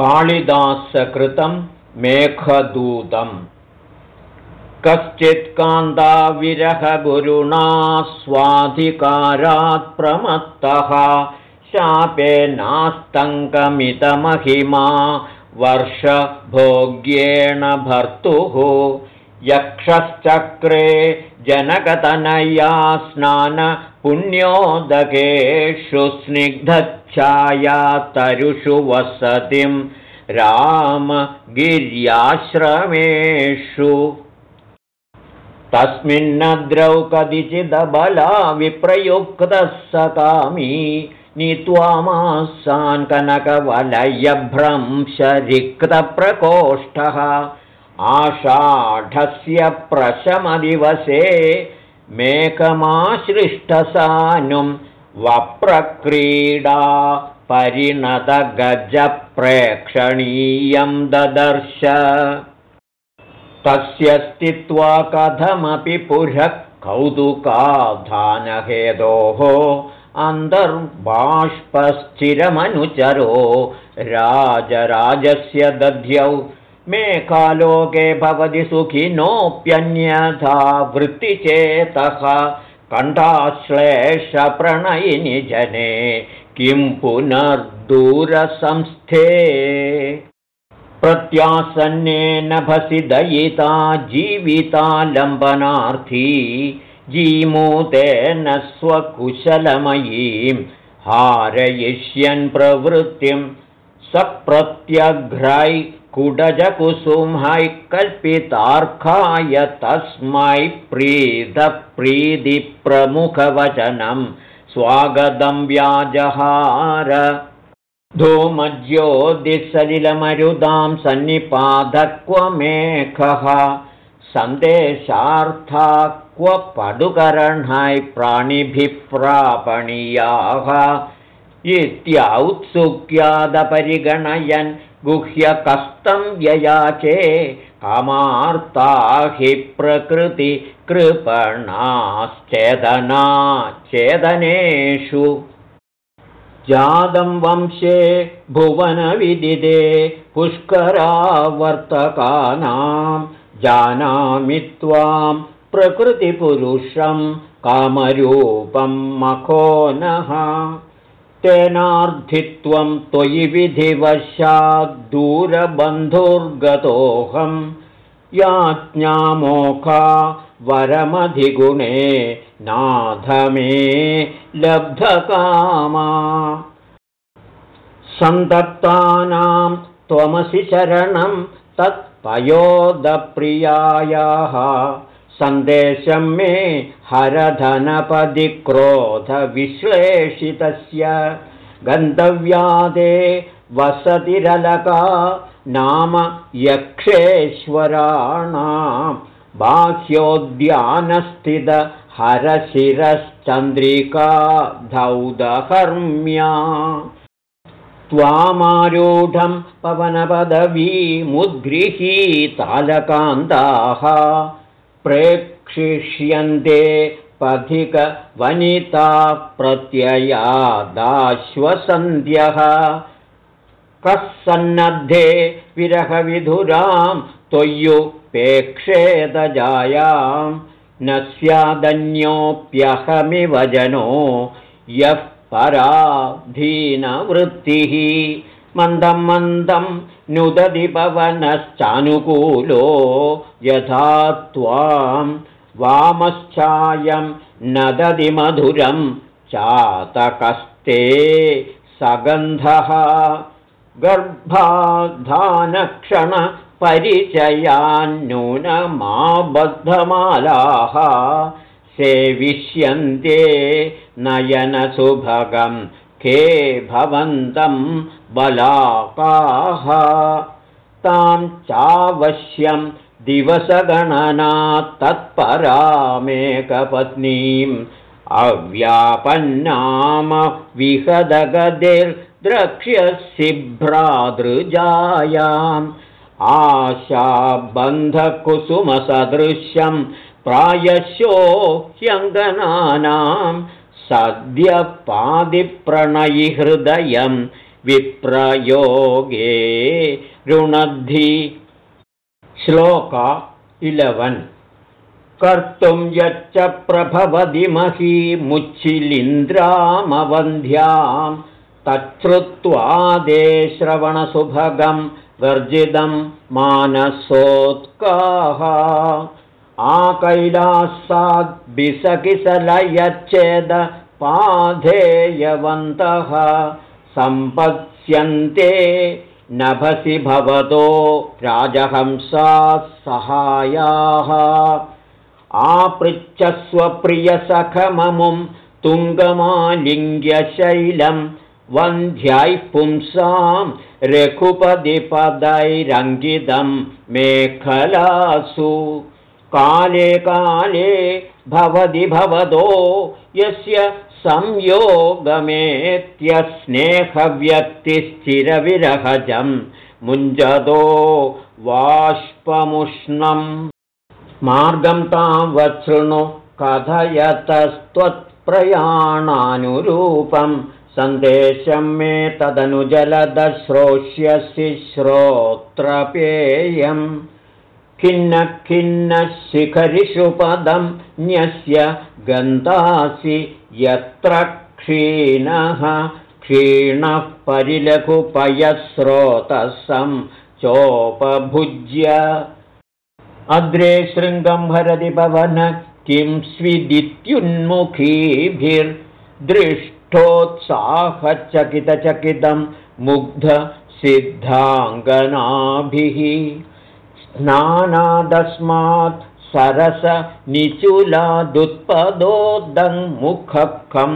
कालिदासकृतं मेघदूतम्। कश्चित् कान्ताविरहगुरुणा स्वाधिकारात् प्रमत्तः। शापेनास्तङ्कमितमहिमा वर्षभोग्येण भर्तुः। यक्षश्चक्रे जनकतनया स्नानपुण्योदकेषु स्निग्धच्छाया तरुषु वसतिं रामगिर्याश्रमेषु। तस्मिन्न कदिचिदबला विप्रयुक्तः स कामी नीत्वामासान् कनकवलयभ्रंशरिक्तप्रकोष्ठः। आषाढस्य प्रशमदिवसे मेकमाश्लिष्टसानुं वप्रक्रीडा परिणतगजप्रेक्षणीयं ददर्श। तस्य स्थित्वा कथमपि पुरः कौतुकाधानहेदोः अन्तर्बाष्पश्चिरमनुचरो राजराजस्य दध्यौ मे कालोके भवति सुखिनोऽप्यन्यथा वृत्तिचेतः कण्ठाश्लेषप्रणयिनि जने किं पुनर्दूरसंस्थे? प्रत्यासन्नेन भसि दयिता जीविता लम्बनार्थी जीमूतेन स्वकुशलमयीं हारयिष्यन् प्रवृत्तिं सप्रत्यघ्रै कुडजकुसुम्है कल्पितार्काय तस्मै प्रीतप्रीतिप्रमुखवचनं। स्वागतं व्याजहार। धूमज्योतिसलिलमरुदां सन्निपादक्वमेखः। सन्देशार्था क्व पडुकरणाय प्राणिभिः प्रापणीयाः गुह्यकस्तं व्ययाचे कामार्ता हि प्रकृतिकृपणाश्चेदना चेदनेषु। जातं वंशे भुवनविदिदे पुष्करावर्तकानां जानामि त्वां प्रकृतिपुरुषं कामरूपं मखो नः तेनार्धित्वं त्वयि विधिवशाद्दूरबन्धुर्गतोऽहं याज्ञामोखा वरमधिगुणे नाथमे लब्धकामा। सन्तप्तानां त्वमसि शरणं तत्पयोदप्रियायाः सन्देशं मे हरधनपदिक्रोधविश्लेषितस्य। गन्तव्यादे वसतिरलका नाम यक्षेश्वराणां बाह्योद्यानस्थितहरशिरश्चन्द्रिका धौदहर्म्या। त्वामारूढं पवनपदवीमुद्गृहीतालकान्ताः प्रेक्षिष्यन्ते पथिकवनिता प्रत्ययादाश्वसन्ध्यः कः सन्नद्धे विरहविधुरां त्वय्युपेक्षेदजायां न स्यादन्योऽप्यहमिव जनो यः पराधीनवृत्तिः मन्दं मन्दं नुदति पवनश्चानुकूलो यथा त्वां वामश्चायं नदति मधुरं चातकस्ते सगन्धः गर्भाधानक्षणपरिचयान्नूनमाबद्धमालाः सेविष्यन्ते नयनसुभगं के भवन्तं बलाकाः? तां चावश्यं दिवसगणनात् तत्परामेकपत्नीम् अव्यापन्नाम विहदगतिर्द्रक्ष्यसि भ्रातृजायाम् आशाबन्धकुसुमसदृश्यं प्रायशो ह्यङ्गनानां सद्यपादिप्रणयिहृदयं विप्रयोगे रुणद्धि श्लोक इलवन्। कर्तुं यच्च प्रभवति मुच्छिलिन्द्रामवन्ध्यां तच्छ्रुत्वादे श्रवणसुभगं वर्जितं मानसोत्काः आकैलासाद्बिसकिसलयच्चेद पाधेयवन्तः सम्पत्स्यन्ते नभसि भवतो राजहंसाः सहायाः आपृच्छस्वप्रियसखममुं तुङ्गमालिङ्ग्यशैलं वन्ध्यायः पुंसां रघुपदिपदैरङ्गितं मेखलासु काले काले भवति भवतो यस्य संयोगमेत्यस्नेहव्यक्तिश्चिरविरहजं मुञ्जतो वाष्पमुष्णम् मार्गं तां कथयतस्त्वत्प्रयाणानुरूपं सन्देशं मे तदनुजलदश्रोष्यसि श्रोत्रपेयम् खिन्न खिन्नशिखरिषु पदं न्यस्य गन्तासि यत्र क्षीणः क्षीणः परिलघुपयस्रोतसं चोपभुज्य। अग्रे शृङ्गं भरति पवन किं स्विदित्युन्मुखीभिर्दृष्टोत्साहचकितचकितं मुग्धसिद्धाङ्गनाभिः स्नानादस्मात् सरसनिचुलादुत्पदोदङ्मुखं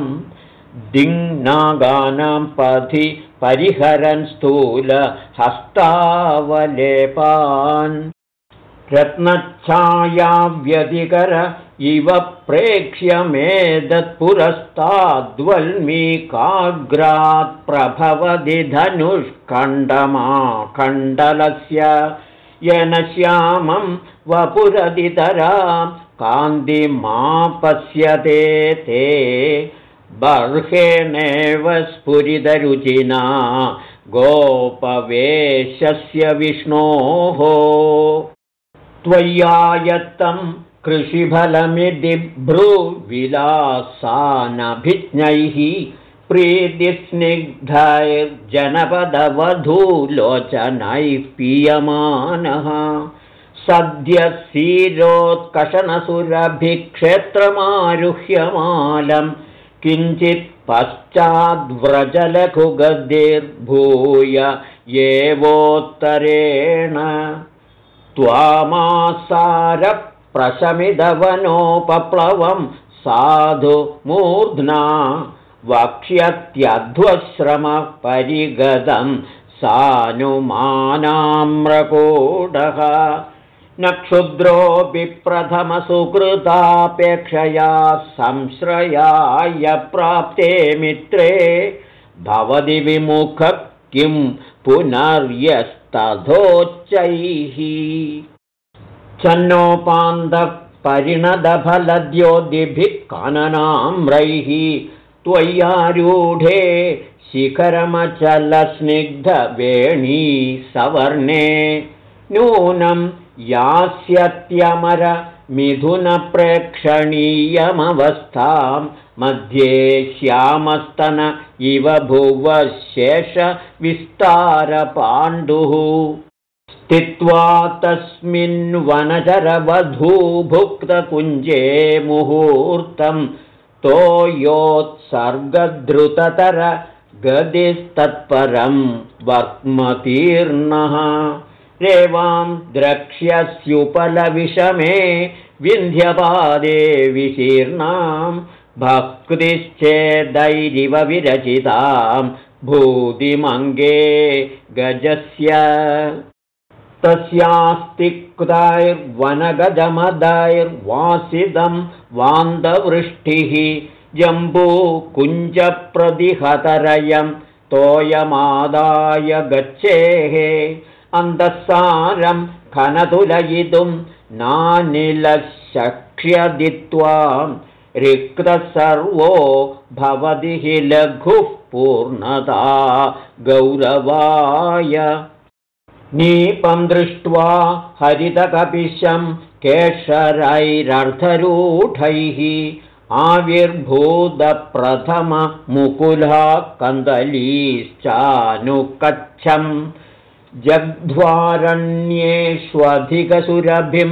दिङ्नागानां पथि परिहरन् स्थूलहस्तावलेपान् रत्नच्छायाव्यधिकर इव प्रेक्ष्य मेदत्पुरस्ताद्वल्मीकाग्रात् प्रभवति धनुष्कण्डमाखण्डलस्य येन श्यामं वपुरदितरां कान्तिमापश्यते ते। बर्हेणेव स्फुरितरुचिना। गोपवेशस्य विष्णोः। त्वय्यायत्तं कृषिफलमिति भ्रूविलासानभिज्ञैः प्रीतिस्निग्धैर्जनपदवधूलोचनैः पीयमानः। सद्यः क्षीरोत्कषणसुरभिक्षेत्रमारुह्यमालं किञ्चित् पश्चाद्व्रजलघुगद्भिर्भूय एवोत्तरेण। त्वामासारप्रशमिदवनोपप्लवं साधु मूर्ध्ना वक्ष्यत्यध्वश्रमपरिगतं सानुमानाम्रकोडः न क्षुद्रोऽपि प्रथमसुकृतापेक्षया संश्रयाय प्राप्ते मित्रे। भवति विमुख किं पुनर्यस्तथोच्चैः। चन्नोपान्तपरिणदफलद्योदिभिः काननाम्रैः त्वय्यारूढे शिखरमचलस्निग्धवेणी सवर्णे नूनं यास्यत्यमरमिथुनप्रेक्षणीयमवस्थां मध्ये श्यामस्तन इव भुवशेषविस्तारपाण्डुः स्थित्वा तस्मिन्वनचरवधूभुक्तकुञ्जे मुहूर्तं तोयोत्सर्गद्रुततर गदिस्तत्परं वर्त्मतीर्णः रेवां द्रक्ष्यस्युपलविषमे विन्ध्यपादे विशीर्णां भक्तिश्चेदैरिव विरचितां भूतिमङ्गे गजस्य तस्यास्तिक्तैर्वनगजमदैर्वासिदं वान्दवृष्टिः जम्बूकुञ्जप्रदिहतरयं तोयमादाय गच्छेः अन्तःसारं खनतुलयितुं नानिलशक्ष्यदित्वा रिक्तसर्वो भवति हि लघुः पूर्णता गौरवाय नीपं दृष्ट्वा हरितकपिशं केशरैरर्थरूढैः आविर्भूतप्रथममुकुला कन्दलीश्चानुकच्छम् जग्ध्वारण्येष्वधिकसुरभिं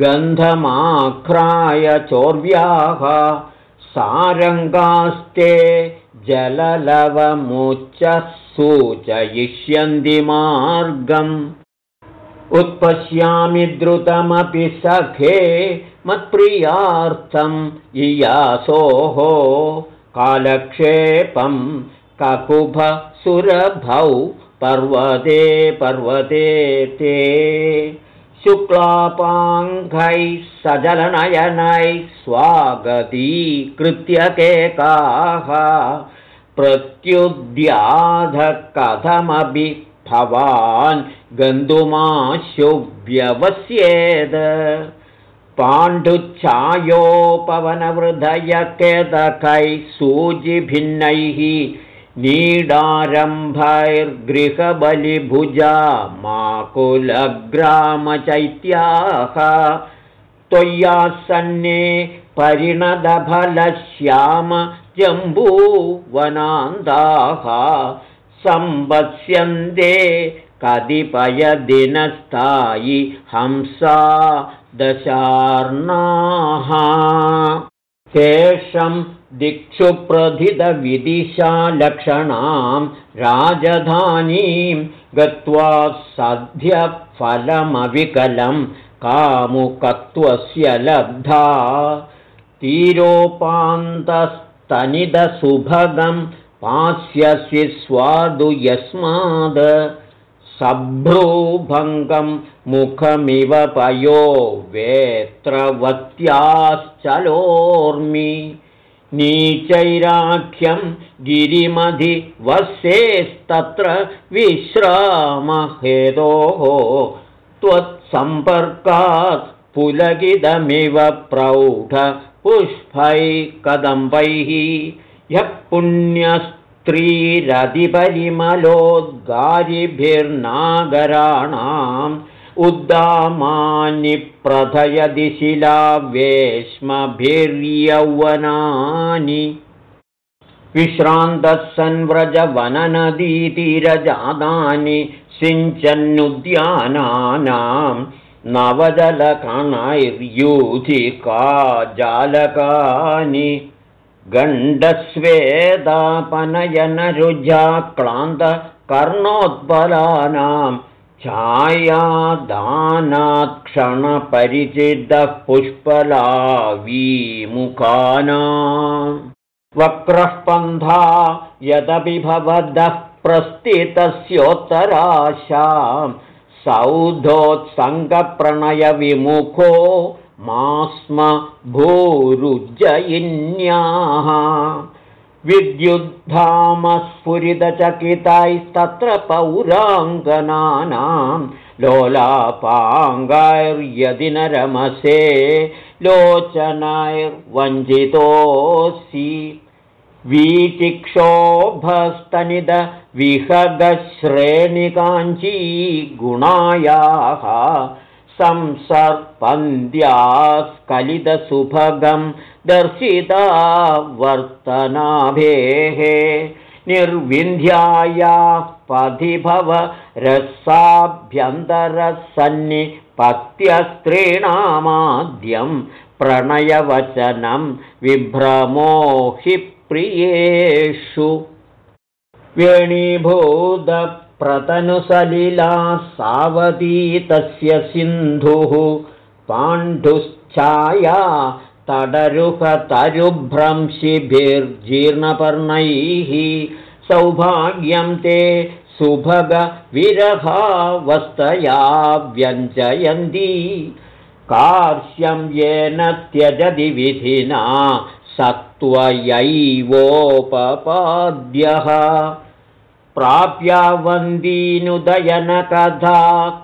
गन्धमाख्राय चोर्व्याः सारङ्गास्ते जललवमुच्चः सूचयिष्यन्ति मार्गम्। उत्पश्यामि द्रुतमपि सखे मत्प्रियार्थम् इयासोः। कालक्षेपं ककुभसुरभौ पर्वते पर्वते ते। शुक्लापाङ्घैः सजलनयनैः स्वागतीकृत्य केकाः प्रत्युद्याधकथमपि भवान् गन्तुमाशुव्यवस्येद पाण्डुच्छायोपवनवृधयकेतकैः सूचिभिन्नैः नीडारम्भैर्गृहबलिभुजा माकुलग्रामचैत्याः त्वय्यासन्ने परिणदफलश्याम जम्बूवनान्दाः संवत्स्यन्ते कतिपयदिनस्थायि हंसा दशार्णाः तेषं दिक्षु प्रथितविदिशालक्षणां राजधानीं गत्वा सद्यफलमविकलं कामुकत्वस्य लब्धा तीरोपान्तस्तनिदसुभगं पास्यसि स्वादु यस्माद्। सभ्रूभङ्गं मुखमिव पयो वेत्रवत्याश्चलोर्मि। नीचैराख्यं गिरिमधिवस्येस्तत्र विश्रामहेतोः त्वत्सम्पर्कात् पुलगिदमिव प्रौढपुष्पैकदम्बैः यः पुण्यस्त्रीरधिपरिमलोद्गारिभिर्नागराणाम् उद्दामानि प्रथयदि शिलावेश्मभिर्यौवनानि। विश्रान्तः सन्व्रजवननदीतीरजातानि सिञ्चन्नुद्यानानां नवजलकणैर्यूधिका जालकानि गण्डस्वेदापनयनरुजाक्लान्तकर्णोत्पलानां छायादानात्क्षणपरिचितः पुष्पलावीमुखानाम् वक्रः पन्था यदपि भवदः प्रस्थितस्योत्तराशां सौधोत्सङ्गप्रणयविमुखो मा स्म भूरुज्जयिन्याः। विद्युद्धामस्फुरितचकितैस्तत्र पौराङ्गनानां लोलापाङ्गैर्यदि न रमसे लोचनैर्वञ्चितोऽसि वीचिक्षोभस्तनिद विहगश्रेणिकाञ्ची गुणायाः संसर्पन्द्यास्कलितसुभगं दर्शिता वर्तनाभेः निर्विन्ध्यायाः पथिभव रसाभ्यन्तरसन्निपत्यस्त्रीणामाद्यं प्रणयवचनं विभ्रमो हि प्रियेषु। वेणीभूतप्रतनुसलिला सावती तस्य सिन्धुः पाण्डुश्चाया तडरुहतरुभ्रंशिभिर्जीर्णपर्णैः सौभाग्यं ते सुभगविरहावस्तया व्यञ्जयन्ती कार्श्यं येन त्यजति विधिना सत्त्वयैवोपपाद्यः प्राप्यावन्दीनुदयनकथा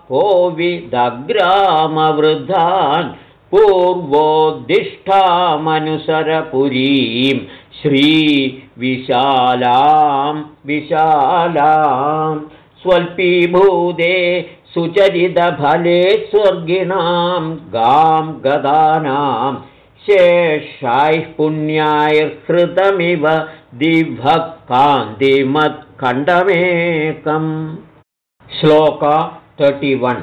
कोविदग्रामवृद्धान् पूर्वोद्दिष्टामनुसरपुरीं श्रीविजयनगरीम् विशालां विशालां स्वल्पीभूते सुचरितफले स्वर्गिणां गां गदानां शेषायः दिभः कान्तिमत्खण्डमेकम् श्लोक तर्टिवन्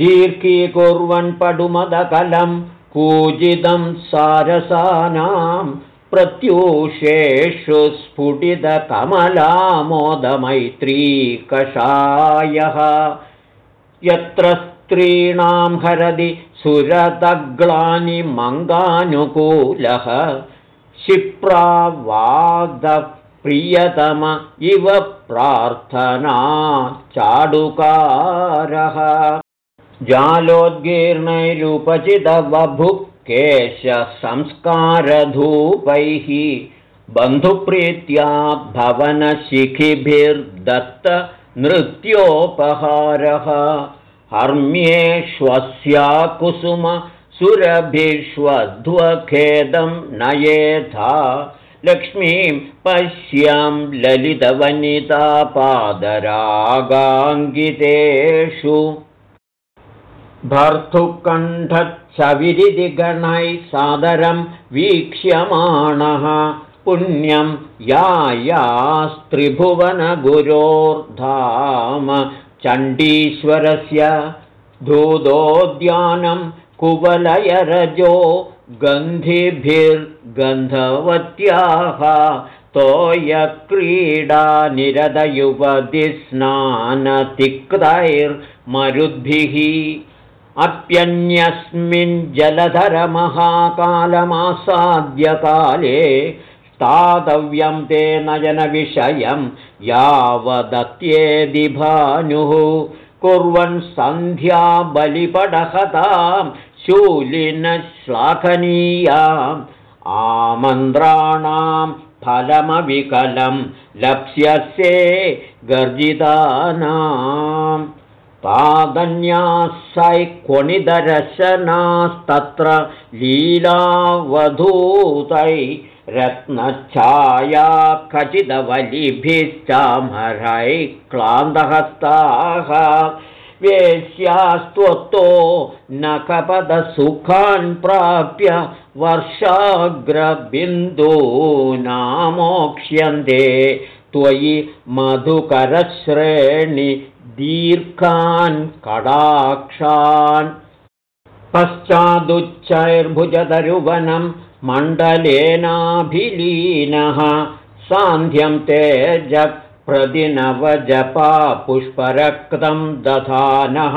दीर्घीकुर्वन् पडुमदकलं कूजितं सारसानां प्रत्यूषेषु स्फुटितकमलामोदमैत्रीकषायः। यत्र स्त्रीणां हरदि सुरतग्लानि क्षिप्रावादप्रियतम इव प्रार्थना चाडुकारः। जालोद्गीर्णैरुपचितवभुकेशसंस्कारधूपैः बन्धुप्रीत्या भवनशिखिभिर्दत्त नृत्योपहारः हर्म्येष्वस्या कुसुम सुरभिष्वध्वखेदं नयेथा। लक्ष्मीं पश्यं ललितवनितापादरागाङ्गितेषु। भर्तुकण्ठच्छविरिदिगणैः सादरं वीक्ष्यमाणः। पुण्यं यायास्त्रिभुवनगुरोर्धाम चण्डीश्वरस्य धूदोद्यानं कुवलयरजो गन्धिभिर्गन्धवत्याः तोयक्रीडानिरदयुवधिस्नानतिक्तैर्मरुद्भिः अप्यन्यस्मिन् जलधरमहाकालमासाद्यकाले स्थातव्यं ते नयनविषयं यावदत्येदिभानुः कुर्वन् सन्ध्या बलिपडहतां शूलिनश्लाघनीयाम् आमन्त्राणां फलमविकलं लप्स्यसे गर्जितानाम्। क्वणिदर्शनास्तत्र लीलावधूतै रत्नच्छाया खचितवलिभिश्चामरै क्लान्तहस्ताः वेश्यास्त्वत्तो नखपदसुखान् प्राप्य वर्षाग्रबिन्दूनामोक्ष्यन्ते। त्वयि मधुकरश्रेणि दीर्घान् कडाक्षान् पश्चादुच्चैर्भुजतरुवनं मण्डलेनाभिलीनः सान्ध्यं तेजप्रदिनवजपा पुष्परक्तं दधानः।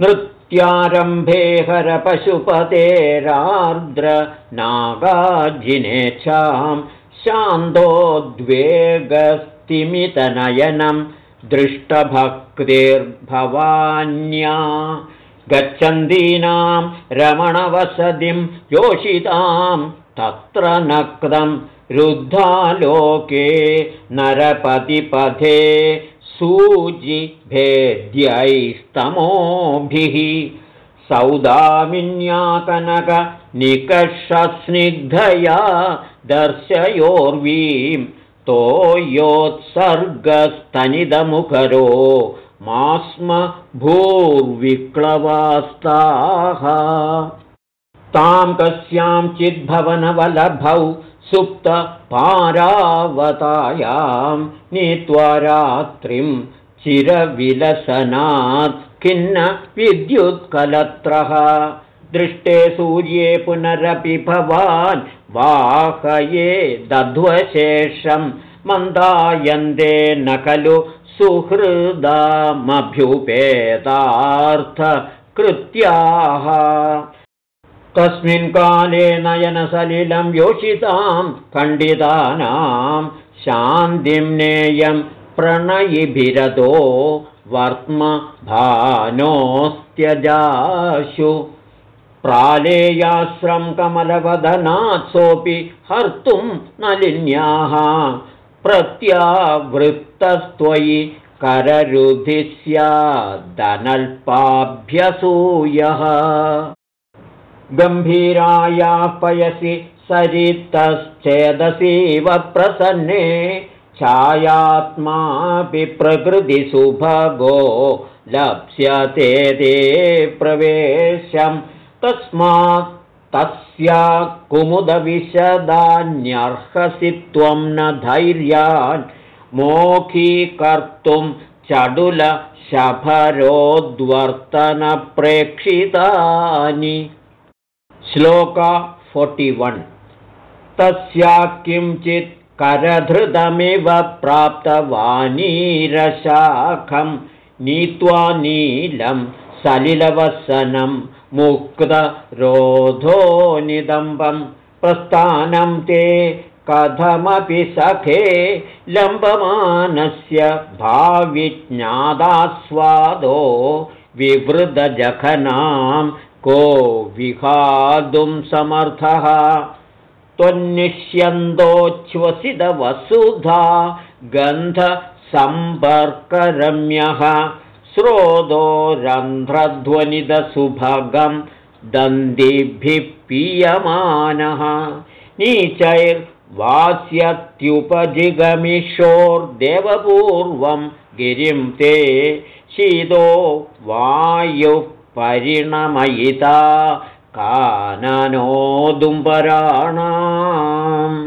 नृत्यारम्भे हरपशुपतेरार्द्रनागाजिनेच्छां शान्तोद्वेगस्तिमितनयनं दृष्टभक्तिर्भवान्या गच्छन्दीनां रमणवसतिं योषितां तत्र नक्तं रुद्धालोके नरपतिपथे सूजिभेद्यैस्तमोभिः सौदामिन्याकनकनिकषस्निग्धया दर्शयोर्वीं तोयोत्सर्गस्तनिदमुखरो मा स्म भूर्विक्लवास्ताः तां कस्यां चिद्भवनवलभौ सुप्तपारावतायां नीत्वा रात्रिं चिरविलसनात् खिन्न विद्युत्कलत्रः। दृष्टे सूर्ये पुनरपि भवान् वाहये दध्वशेषं मन्दायन्ते न खलु सुहृदामभ्युपेतार्थकृत्याः। तस्मिन् काले नयनसलिलं योषितां खण्डितानां शान्तिं नेयं प्रणयिभिरतो वर्त्म भानोस्त्यजाशु प्रालेयाश्रं कमलवदनात् सोऽपि हर्तुं नलिन्याः प्रत्यावृत्तस्त्वयि कररुधिस्यादनल्पाभ्यसूयः गम्भीरायाः पयसि सरितश्चेदसीव प्रसन्ने छायात्मापि प्रकृतिसुभगो लप्स्यते ते प्रवेशं तस्मात् तस्या कुमुदविशदान्यर्हसि त्वं न धैर्यान् मोखीकर्तुं चडुलशफरोद्वर्तनप्रेक्षितानि श्लोका फोर्टिवन् तस्या किञ्चित् करधृतमिव प्राप्तवानीरशाखं नीत्वा नीलं सलिलवसनं मुक्तरोधो निदम्बं प्रस्थानं ते कथमपि सखे लम्बमानस्य भाविज्ञादास्वादो विवृतजघनां को विहातुं समर्थः। त्वन्निष्यन्दोच्छ्वसितवसुधा गन्धसम्पर्करम्यः स्रोतो रन्ध्रध्वनितसुभगं दन्दिभिः पीयमानः। नीचैर्वास्यत्युपजिगमिषोर्देवपूर्वं गिरिं ते शीतो वायुः परिणमयिता काननोदुम्बराणाम्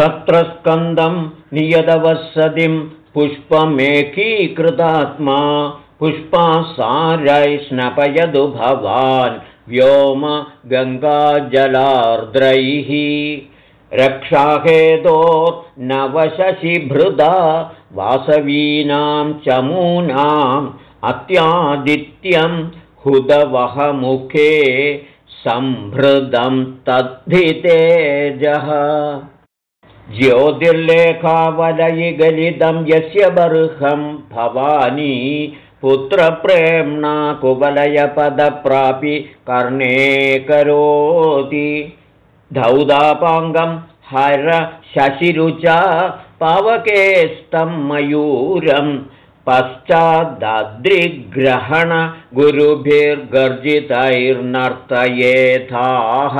तत्र स्कन्दं नियतवसतिं पुष्पमेकीकृतात्मा पुष्पासारै स्नपयतु भवान् व्योम गङ्गाजलार्द्रैः। रक्षाहेतोर्नवशशिभृदा वासवीनां चमूनाम् अत्यादित्यं हुदवहमुखे सम्भृदं तद्धितेजः ज्योतिर्लेखावलयिगलितं यस्य बर्हं भवानी पुत्रप्रेम्णा कुवलयपदप्रापि कर्णे करोति। धौदापाङ्गं हर शशिरुचा पावकेस्तं मयूरम् पश्चादद्रिग्रहणगुरुभिर्गर्जितैर्नर्तयेथाः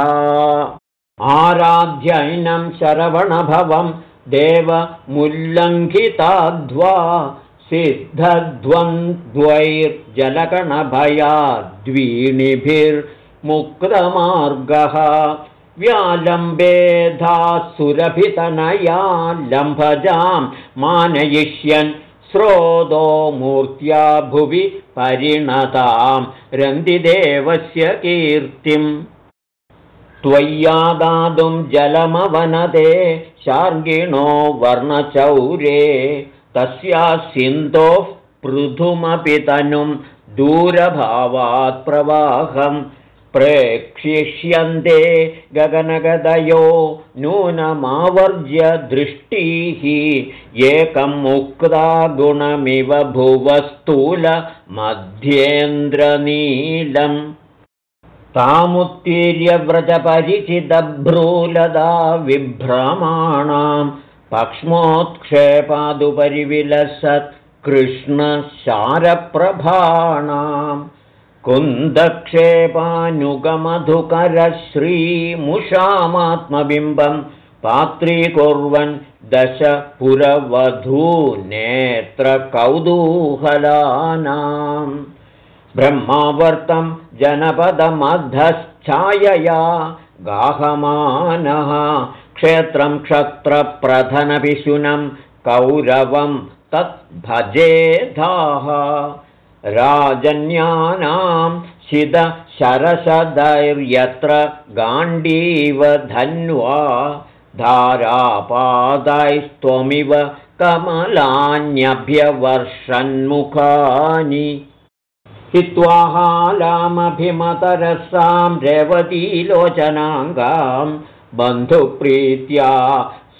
आराध्यैनं शरवणभवं देवमुल्लङ्घिताध्वा सिद्धध्वन्द्वैर्जलकणभयाद्वीणिभिर्मुक्तमार्गः व्यालम्बेधा सुरभितनया लम्भजां मानयिष्यन् स्रोतो मूर्त्या भुवि परिणतां रन्दिदेवस्य कीर्तिम् त्वय्यादातुं जलमवनदे शार्ङ्गिणो वर्णचौरे तस्या सिन्धोः पृथुमपि तनुं दूरभावात् प्रवाहम् प्रेक्षिष्यन्ते गगनगदयो नूनमावर्ज्य दृष्टिः एकं मुक्ता गुणमिव भुवस्तूलमध्येन्द्रनीलम् तामुत्तीर्य व्रजपरिचितभ्रूलदा विभ्रमाणां पक्ष्मोत्क्षेपादुपरि विलसत् कृष्णशारप्रभाणाम् कुन्दक्षेपानुगमधुकरश्रीमुषामात्मबिम्बं पात्रीकुर्वन् दश पुरवधूनेत्रकौतूहलानाम् ब्रह्मावर्तं जनपदमधश्चायया गाहमानः क्षेत्रं क्षत्रप्रधनभिशुनं कौरवं तद्भजेधाः राजन्यानां शिदशरसदैर्यत्र गाण्डीव धन्वा धारापादैस्त्वमिव कमलान्यभ्यवर्षन्मुखानि हित्वाहालामभिमतरसां रेवतीलोचनाङ्गां बन्धुप्रीत्या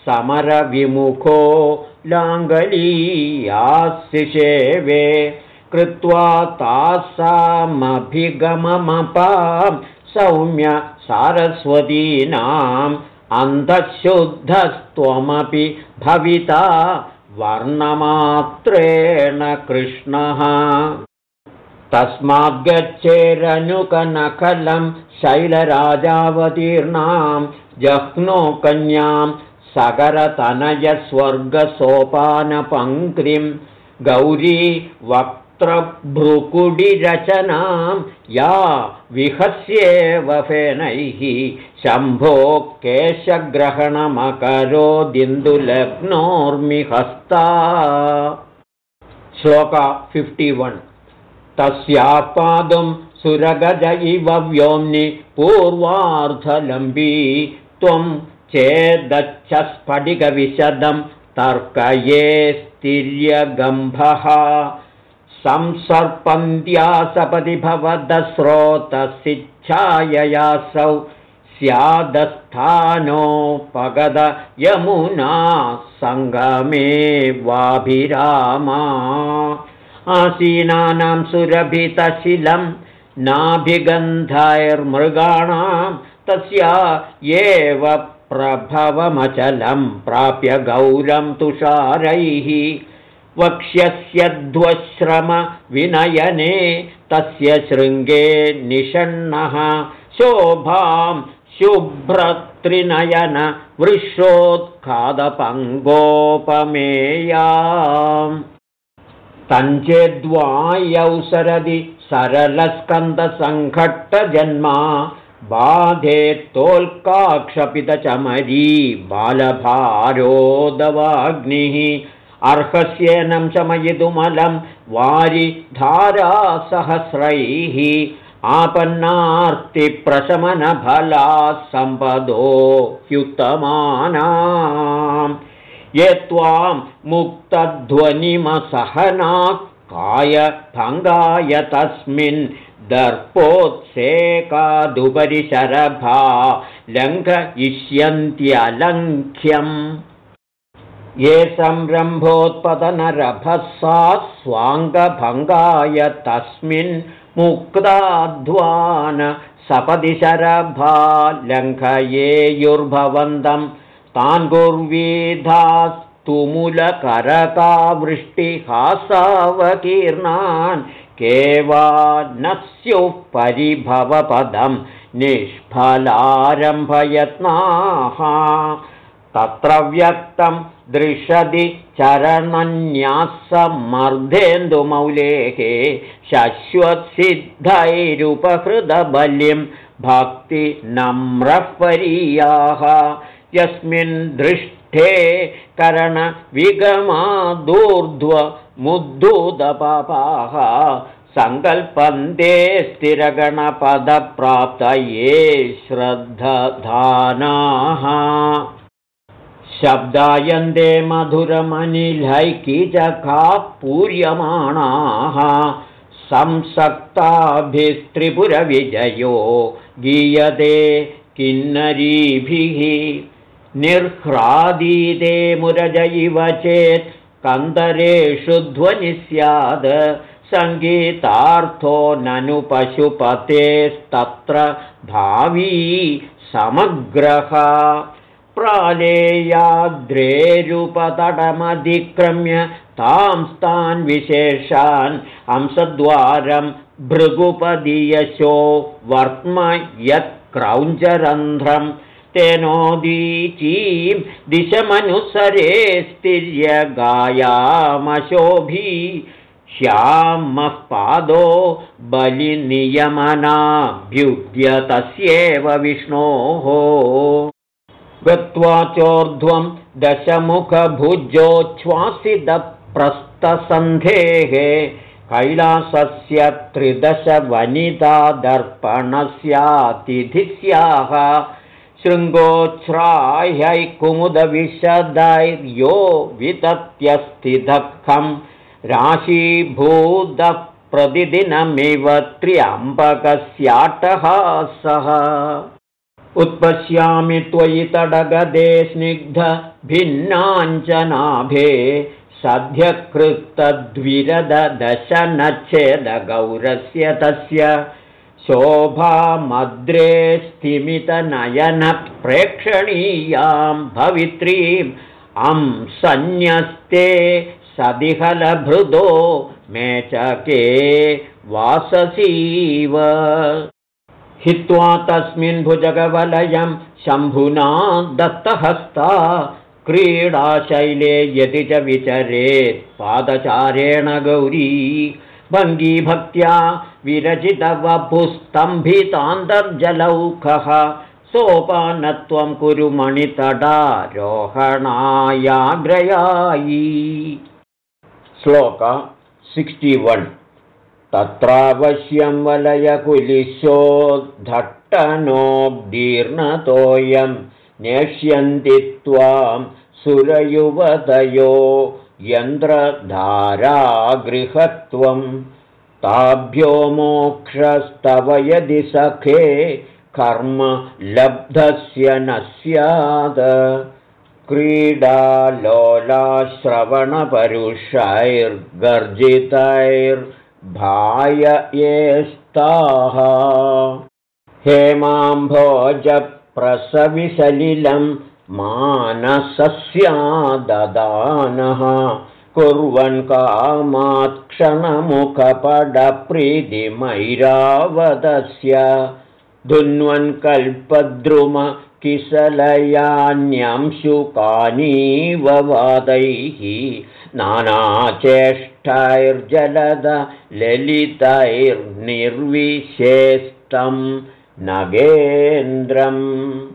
समरविमुखो लाङ्गलीयासिषेवे कृत्वा तासामभिगममपां सौम्य सारस्वतीनाम् अन्धशुद्धस्त्वमपि भविता वर्णमात्रेण कृष्णः तस्माद्गच्छेरनुकनखलं शैलराजावतीर्णां जह्नो कन्यां सकरतनयस्वर्गसोपानपङ्क्तिं गौरी वक्त्रभ्रुकुडिरचनां या विहस्येव फेनैः शम्भो केशग्रहणमकरोदिन्दुलग्नोर्मिहस्ता। श्लोक फिफ्टि वन् तस्याः पादुं सुरगज इव व्योम्नि पूर्वार्धलम्बी त्वं चेदच्छस्फटिकविशदं तर्कये स्तिर्यगम्भः संसर्पन्त्या सपदि भवदस्रोतसिच्छाययासौ स्यादस्थानोपगद यमुना सङ्गमे वाभिरामा आसीनानां सुरभितशिलं नाभिगन्धैर्मृगाणां तस्या एव प्रभवमचलं प्राप्य गौरं तुषारैः। वक्ष्यस्यध्वश्रमविनयने तस्य शृङ्गे निषण्णः। शोभां शुभ्रत्रिनयन वृषोत्खादपङ्गोपमेया तञ्चेद्वायौसरदि सरलस्कन्दसङ्घट्टजन्मा बाधेत्तोल्काक्षपितचमरी बालभारोदवाग्निः अर्हस्येनं चमयितुमलं वारि धारासहस्रैः आपन्नार्तिप्रशमनफला सम्पदो ह्युत्तमाना ये त्वां मुक्तध्वनिमसहना कायभङ्गाय तस्मिन् दर्पोत्सेकादुपरि शरभा लङ्घयिष्यन्त्यलङ्घ्यम् ये संरम्भोत्पतनरभः सा स्वाङ्गभङ्गाय तस्मिन् मुक्ताध्वान सपदि शरभा लङ्घयेयुर्भवन्तम् तान् गुर्वीधास्तुमुलकरकावृष्टिहासावकीर्णान् केवा न स्युः परिभवपदं निष्फलारम्भयत्नाः। तत्र व्यक्तं दृशदि चरणन्यासमर्धेन्दुमौलेः शश्वत्सिद्धैरुपहृदबलिं भक्तिनम्रपरीयाः यस्मिन् दृष्टे करणविगमादूर्ध्वमुद्धूतपापाः सङ्कल्पन्ते स्थिरगणपदप्राप्तये श्रद्धधानाः। शब्दायन्ते मधुरमनिलैकिजकाः पूर्यमाणाः संसक्ताभिस्त्रिपुरविजयो गीयते किन्नरीभिः निर्ह्रादीते मुरज इव चेत् कन्दरेषु ध्वनि स्यात् सङ्गीतार्थो ननु पशुपतेस्तत्र भावी समग्रः। प्रालेयाद्रेरुपतटमधिक्रम्य तांस्तान् विशेषान् हंसद्वारं भृगुपदीयशो वर्त्म यत्क्रौञ्चरन्ध्रम् तेनोदीचीं दिशमनुसरे स्तिर्यगायामशोभी श्यामः पादो बलिनियमनाभ्युद्य तस्येव विष्णोः। गत्वा चोर्ध्वं दशमुखभुजोच्छ्वासितप्रस्थसन्धेः। कैलासस्य त्रिदशवनितादर्पणस्यातिथिस्याः शृङ्गोच्छ्राह्यैकुमुदविशदैर्यो वितत्यस्थिदखं राशीभूतः प्रतिदिनमिव त्र्यम्बकस्याटहासः उत्पश्यामि त्वयि तडगदे स्निग्धभिन्नाञ्चनाभे सद्यकृतद्विरदशनच्छेदगौरस्य तस्य शोभामद्रे स्थिमितनयनप्रेक्षणीयां भवित्रीम् अं सन्न्यस्ते सदिहलभृदो मे च के वाससीव। हित्वा तस्मिन् भुजगवलयं शम्भुना दत्तहस्ता क्रीडाशैले यदि च विचरेत् पादचारेण गौरी भङ्गीभक्त्या विरचितवपुस्तम्भितान्तर्जलौकः सोपानत्वं कुरु मणितडारोहणायाग्रयायी। श्लोक सिक्स्टि वन्। तत्रावश्यं वलयकुलिशोद्धट्टनोद्दीर्णतोऽयं नेष्यन्ति त्वां सुरयुवतयो यन्त्रधारागृहत्वं ताभ्यो मोक्षस्तव यदि सखे कर्म लब्धस्य न स्यात्। क्रीडालोलाश्रवणपरुषैर्गर्जितैर्भाय येस्ताः। हेमाम्भोजप्रसविसलिलं मानसस्याददानः। कुर्वन् कामात्क्षणमुखपडप्रीतिमैरावदस्य धुन्वन् कल्पद्रुमकिसलयान्यंशुकानीव वादैः। नानाचेष्टैर्जलद ललितैर्निर्विशेष्टं नगेन्द्रम्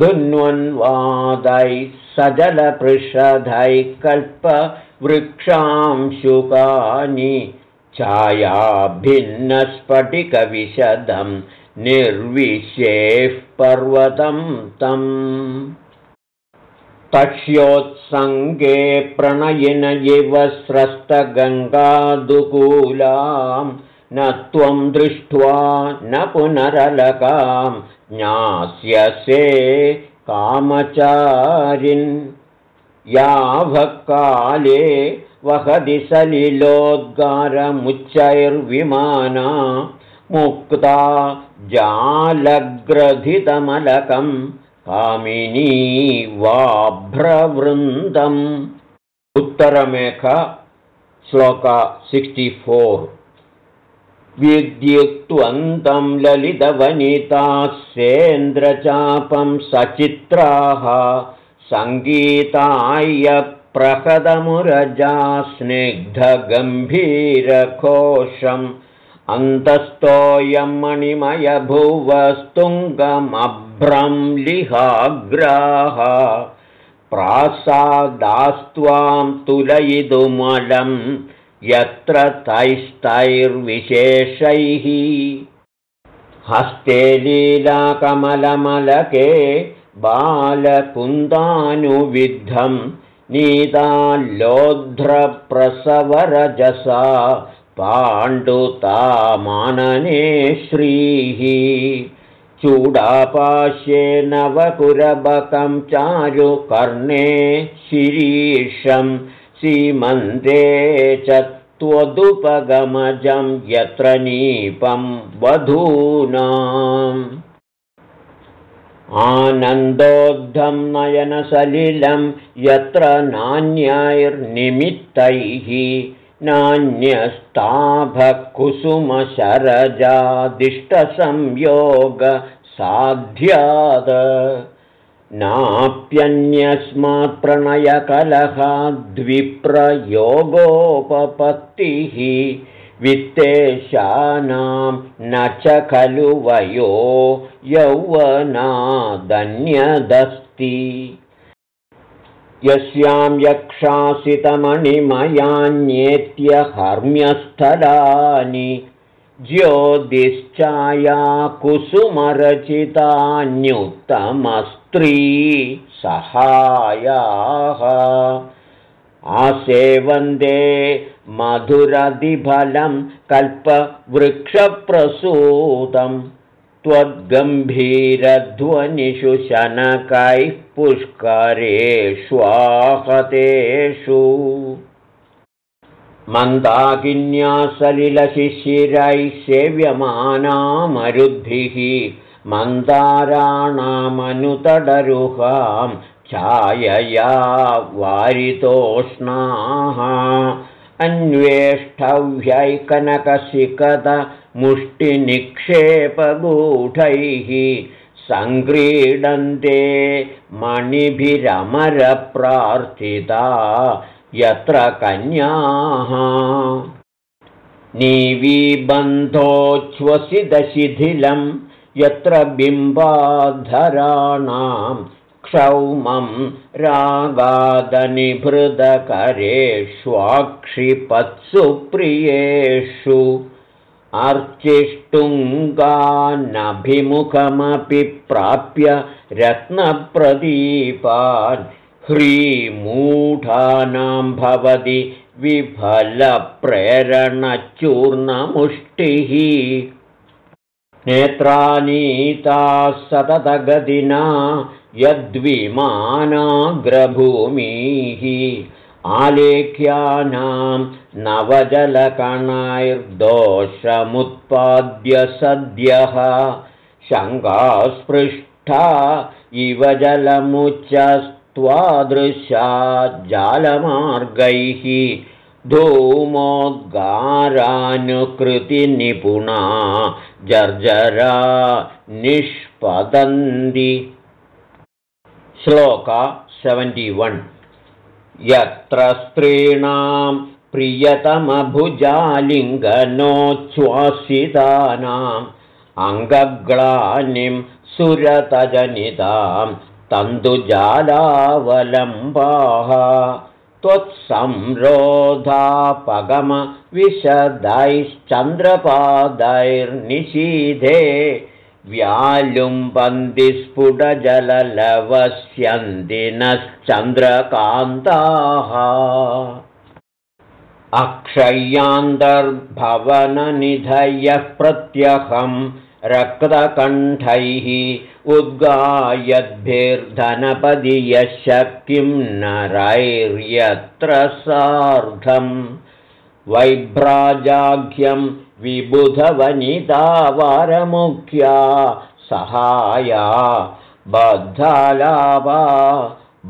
धुन्वन्वादैः सजलपृषधैः कल्पवृक्षांशुकानि छायाभिन्नस्फटिकविशदम् निर्विशेः पर्वतं तम् पश्योत्सङ्गे प्रणयिन इव स्रस्तगङ्गादुकूलां न त्वं दृष्ट्वा न पुनरलकां ज्ञास्यसे कामचारिन् यावकाले वहदि सलिलोद्गारमुच्चैर्विमाना मुक्ता जालग्रथितमलकं कामिनी वाभ्रवृन्दम्। उत्तरमेख श्लोक सिक्स्टि फोर् विद्युक्त्वन्तं ललितवनितास्येन्द्रचापं सचित्राः सङ्गीताय प्रहदमुरजा स्निग्धगम्भीरकोशम् अन्तस्तोऽयं मणिमयभुवस्तुङ्गमभ्रं लिहाग्राः प्रासादास्त्वां तुलयितुमलं यत्र तैस्तैर्विशेषैः। हस्ते लीलाकमलमलके बालकुन्दानुविद्धं नीताल्लोध्रप्रसवरजसा पाण्डुतामानने श्रीः। चूडापाश्ये नवकुरबकं चारुकर्णे शिरीषं सीमन्ते च त्वदुपगमजं यत्र नीपं वधूनाम्। आनन्दोद्धं नयनसलिलं यत्र नान्यैर्निमित्तैः नान्यस्ताभकुसुमशरजादिष्टसंयोगसाध्याद नाप्यन्यस्मात् प्रणयकलहाद्विप्रयोगोपपत्तिः वित्तेशानां न च खलु वयो यौवनादन्यदस्ति। यस्यां यक्षासितमणिमयान्येत्य हर्म्यस्थलानि ज्योतिश्चाया सहायाः आसेवन्दे मधुरधिफलं कल्पवृक्षप्रसूतम् त्वद्गम्भीरध्वनिषु शनकैः पुष्करेष्वाहतेषु मन्दाकिन्या सलिलशिशिरैः सेव्यमानामरुद्भिः मन्दाराणामनुतडरुहां छायया वारितोष्णाः। अन्वेष्टव्यै कनकशिखद मुष्टिनिक्षेपगूढैः सङ्क्रीडन्ते मणिभिरमरप्रार्थिता यत्र कन्याः। नीवीबन्धोच्छ्वसितशिथिलं यत्र बिम्बाधराणां क्षौमं रागादनिभृतकरेष्वाक्षिपत्सु प्रियेषु अर्चिष्टुङ्गानभिमुखमपि प्राप्य रत्नप्रदीपान् ह्रीमूढानां भवति विफलप्रेरणचूर्णमुष्टिः नेत्रानीता सततगदिना यद्विमानाग्रभूमिः आलेख्यानां नवजलकणैर्दोषमुत्पाद्य सद्यः शङ्कास्पृष्टा इव जलमुच्चस्त्वादृशा जालमार्गैः धूमोद्गारानुकृतिनिपुणा जर्जरा निष्पतन्ति श्लोका सेवेण्टि वन्। यत्र स्त्रीणां प्रियतमभुजालिङ्गनोच्छ्वासितानाम् अङ्गग्लानिं सुरतजनितां तन्तुजालावलम्बाः त्वत्संरोधापगमविशदैश्चन्द्रपादैर्निषीधे व्यालुम्बन्दिस्फुटजललवस्यन्दिनश्चन्द्रकान्ताः। अक्षय्यान्तर्भवननिधयः प्रत्यहं रक्तकण्ठैः उद्गायद्भिर्धनपदि यश किं नरैर्यत्र सार्धं वैभ्राजाघ्यं विबुधवनिता वारमुख्या सहाया बद्धालाभा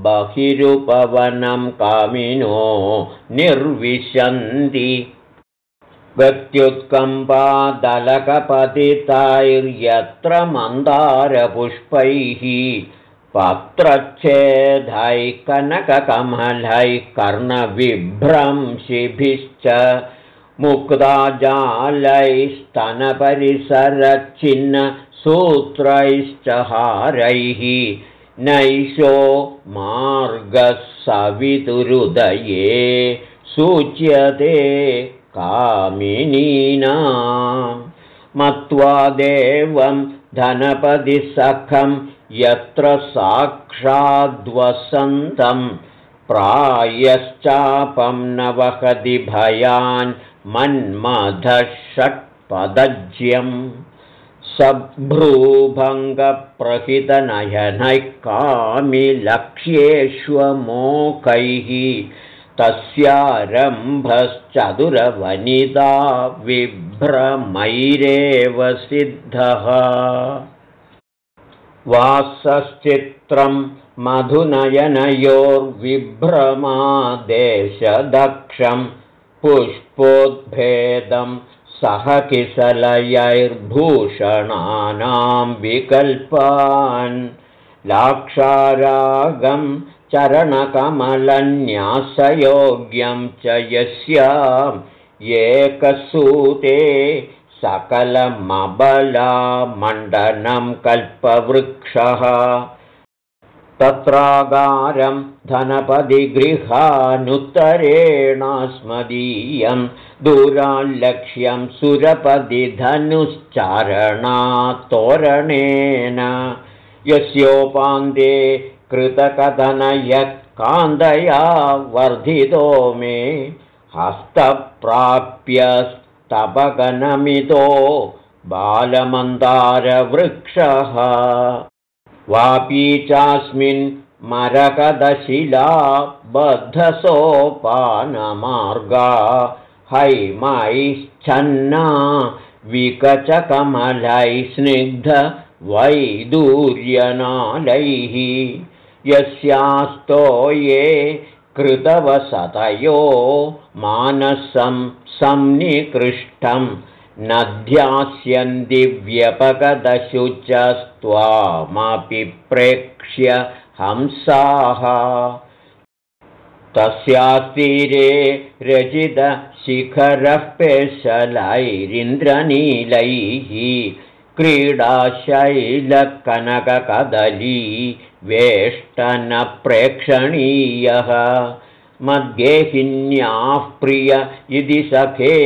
बहिरुपवनं कामिनो निर्विशन्ति गत्युत्कम्पादलकपतिताैर्यत्र मन्दारपुष्पैः पत्रच्छेदैः कनककमलैः कर्णविभ्रंशिभिश्च मुक्ताजालैस्तनपरिसरच्छिन्नसूत्रैश्च हारैः नैषो मार्गः सवितुरुदये सूच्यते कामिनीना मत्वा देवं धनपतिसखं यत्र साक्षाद्वसन्तं प्रायश्चापं न वहति भयान् मन्मथषट्पदज्यं सभ्रूभङ्गप्रहितनयनैः कामिलक्ष्येष्वमोकैः तस्यारम्भश्चतुरवनिता विभ्रमैरेव सिद्धः। वासश्चित्रं मधुनयनयोर्विभ्रमादेशदक्षं पुष्पोद्भेदं सह किसलयैर्भूषणानां विकल्पान्। लाक्षारागं चरणकमलन्यासयोग्यं च यस्याम् एकसूते सकलमबलामण्डनं कल्पवृक्षः। तत्रागारं धनपदिगृहानुत्तरेणास्मदीयं दूराल्लक्ष्यं सुरपदिधनुश्चारणात्तोरणेन। यस्योपान्ते कृतकथनयः कान्दया वर्धितो मे हस्तप्राप्यस्तपगनमितो बालमन्दारवृक्षः। वापी चास्मिन् मरकदशिला बद्धसोपानमार्गा हैमैश्चन्ना विकचकमलैः स्निग्धवैदूर्यनालैः यस्यास्तो ये कृतवसतयो मानसं संनिकृष्टं नध्यास्यन्ति व्यपगदशुचस्त्वामपि प्रेक्ष्य हंसाः। तस्यास्तीरे रचितशिखरः पेशलैरिन्द्रनीलैः क्रीडाशैलकनककदली वेष्टनप्रेक्षणीयः। मद्गेहिन्याः प्रिय इति सखे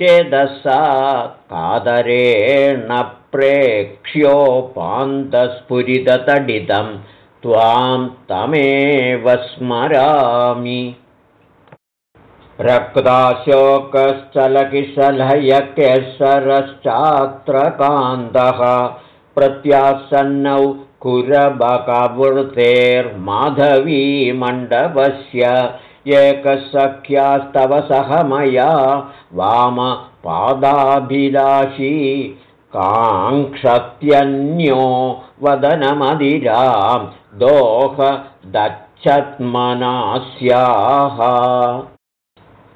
चेदसा कादरेण प्रेक्ष्योपान्तस्फुरिततडितं त्वां तमेव स्मरामि रक्ताशोकश्चलकिशलयकेसरश्चात्र कान्तः प्रत्यासन्नौ कुरबकवृतेर्माधवीमण्डपस्य एकसख्यास्तव सह मया वामपादाभिलाषी काङ्क्षत्यन्यो वदनमदिरां दोह दच्छत्मनास्याः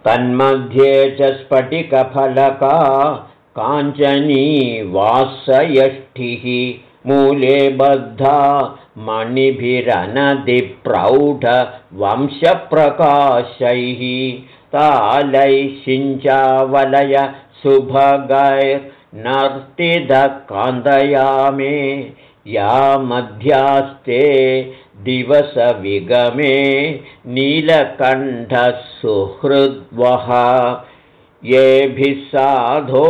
तन्मध्ये च स्फटिकफलका काञ्चनी वासयष्ठिः मूले बद्धा मणिभिरनदिप्रौढवंशप्रकाशैः तालैः सुभगैर्नर्तिदकान्तया मे या मध्यास्ते दिवसविगमे नीलकण्ठः सुहृद्वः येभिः साधो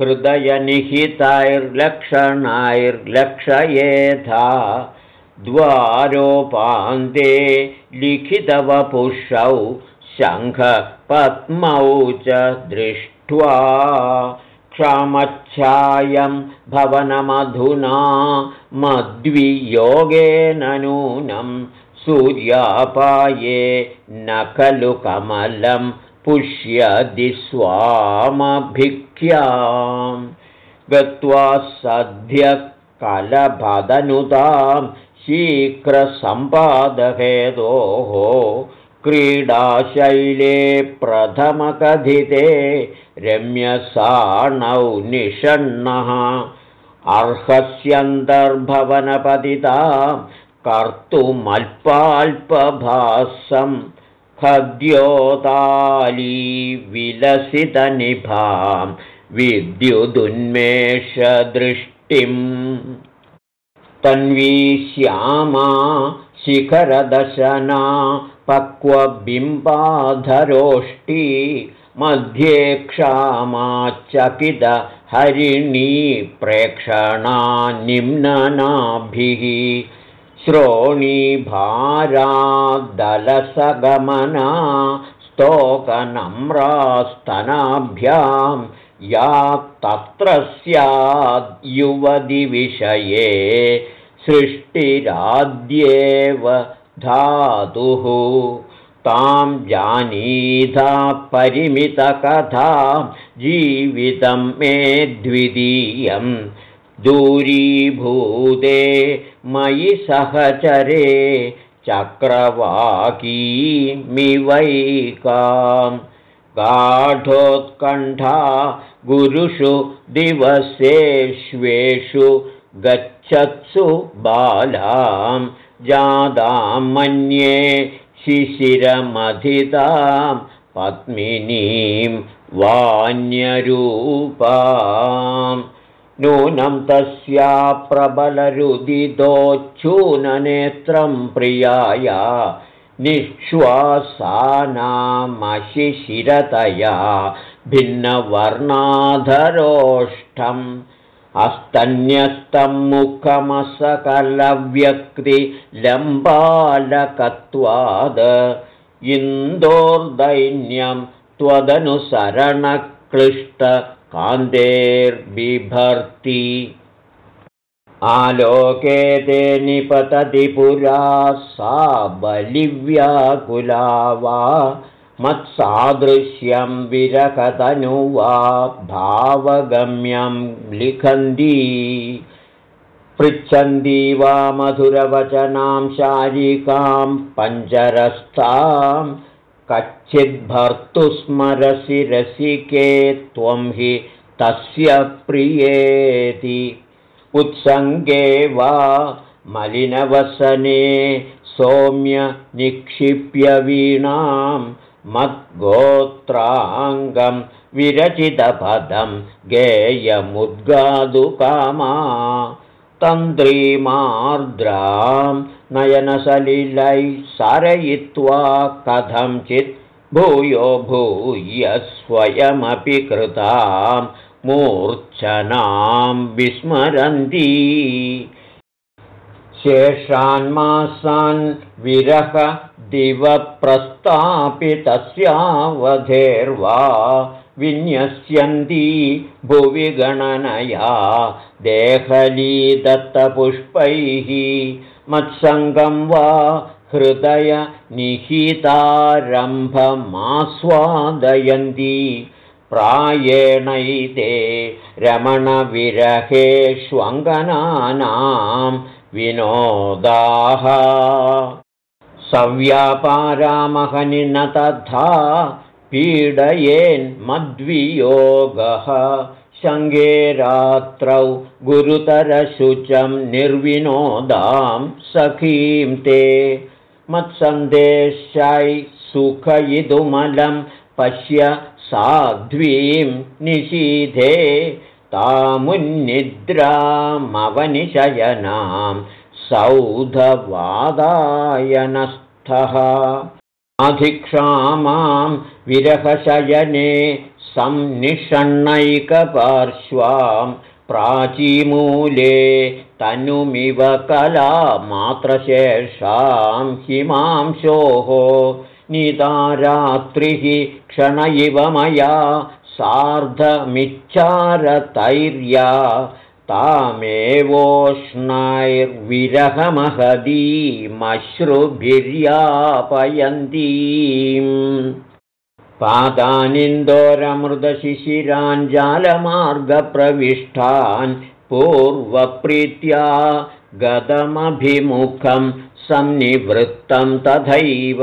हृदयनिहितैर्लक्षणैर्लक्षयेथा द्वारोपान्ते लिखितवपुषौ शङ्खपद्मौ च दृष्ट्वा क्षमच्छायं भवनमधुना मद्वियोगेन नूनं सूर्यापाये न खलु कमलं पुष्यदि स्वामभिख्यां गत्वा सद्य कलभदनुतां शीघ्रसम्पादहेतोः क्रीडाशैले प्रथमकथिते रम्यसाणौ निषण्णः। अर्हस्यन्तर्भवनपतितां कर्तुमल्पाल्पभासं खद्योताली विलसितनिभां विद्युदुन्मेषदृष्टिम् तन्वी श्यामा शिखरदशना पक्वबिम्बाधरोष्टि मध्ये क्षामाचकितहरिणी प्रेक्षणा निम्ननाभिः श्रोणीभारादलसगमना स्तोकनम्रास्तनाभ्यां या तत्र स्याद्युवदिविषये सृष्टिराद्येव धातुः तां जानीधा परिमितकथां जीवितं मे द्वितीयं। दूरीभूते मयि सहचरे चक्रवाकीमिवैकां। गाढोत्कण्ठा गुरुषु दिवसेष्वेषु गच्छत्सु बालां। जादां मन्ये शिशिरमधितां पद्मिनीं वान्यरूपां नूनं तस्या प्रबलरुदितोच्छूननेत्रं प्रियाया निःश्वासानामशिशिरतया भिन्नवर्णाधरोष्ठम् अस्तन्यस्तं मुखमसकलव्यक्तिलम्बालकत्वाद त्वदनुसरणक्लिष्टकान्तेर्बिभर्ति आलोके ते निपतति पुरा सा बलिव्याकुला वा मत्सादृश्यं विरकतनु वा भावगम्यं लिखन्ती। पृच्छन्ती वा मधुरवचनां शारिकां पञ्चरस्थां कच्चिद्भर्तुस्मरसि रसिके त्वं हि तस्य प्रियेति। उत्सङ्गे वा मलिनवसने सौम्य निक्षिप्य वीणां मद्गोत्राङ्गं विरचितपदं गेयमुद्गादुकामा तन्त्रीमार्द्रां नयनसलिलै सारयित्वा कथञ्चित् भूयो भूय स्वयमपि कृतां मूर्च्छनां विस्मरन्ती। शेषान्मासान् विरह तस्यावधेर्वा विन्यस्यन्ती भुवि गणनया देहलीदत्तपुष्पैः मत्सङ्गं वा हृदय निहितारम्भमास्वादयन्ती प्रायेणैते रमणविरहेष्वङ्गनानां विनोदाः सव्यापारामहनि न तथा पीडयेन्मद्वियोगः शङ्गे रात्रौ गुरुतरशुचं निर्विनोदां सखीं ते। मत्सन्देशाय सुखयितुमलं पश्य साध्वीं निषीधे। तामुन्निद्रामवनिशयनां सौधवादायनस्थः। अधिक्षामां विरहशयने संनिषण्णैकपार्श्वां प्राचीमूले तनुमिव कलामात्रशेषां हिमांशोः। निदारात्रिः क्षण इव मया सार्धमिच्चारतैर्या तामेवोष्णैर्विरहमहदीमश्रुभिर्यापयन्तीम्। पादानिन्दोरमृदशिशिराञ्जालमार्गप्रविष्टान् पूर्वप्रीत्या गतमभिमुखं सन्निवृत्तं तथैव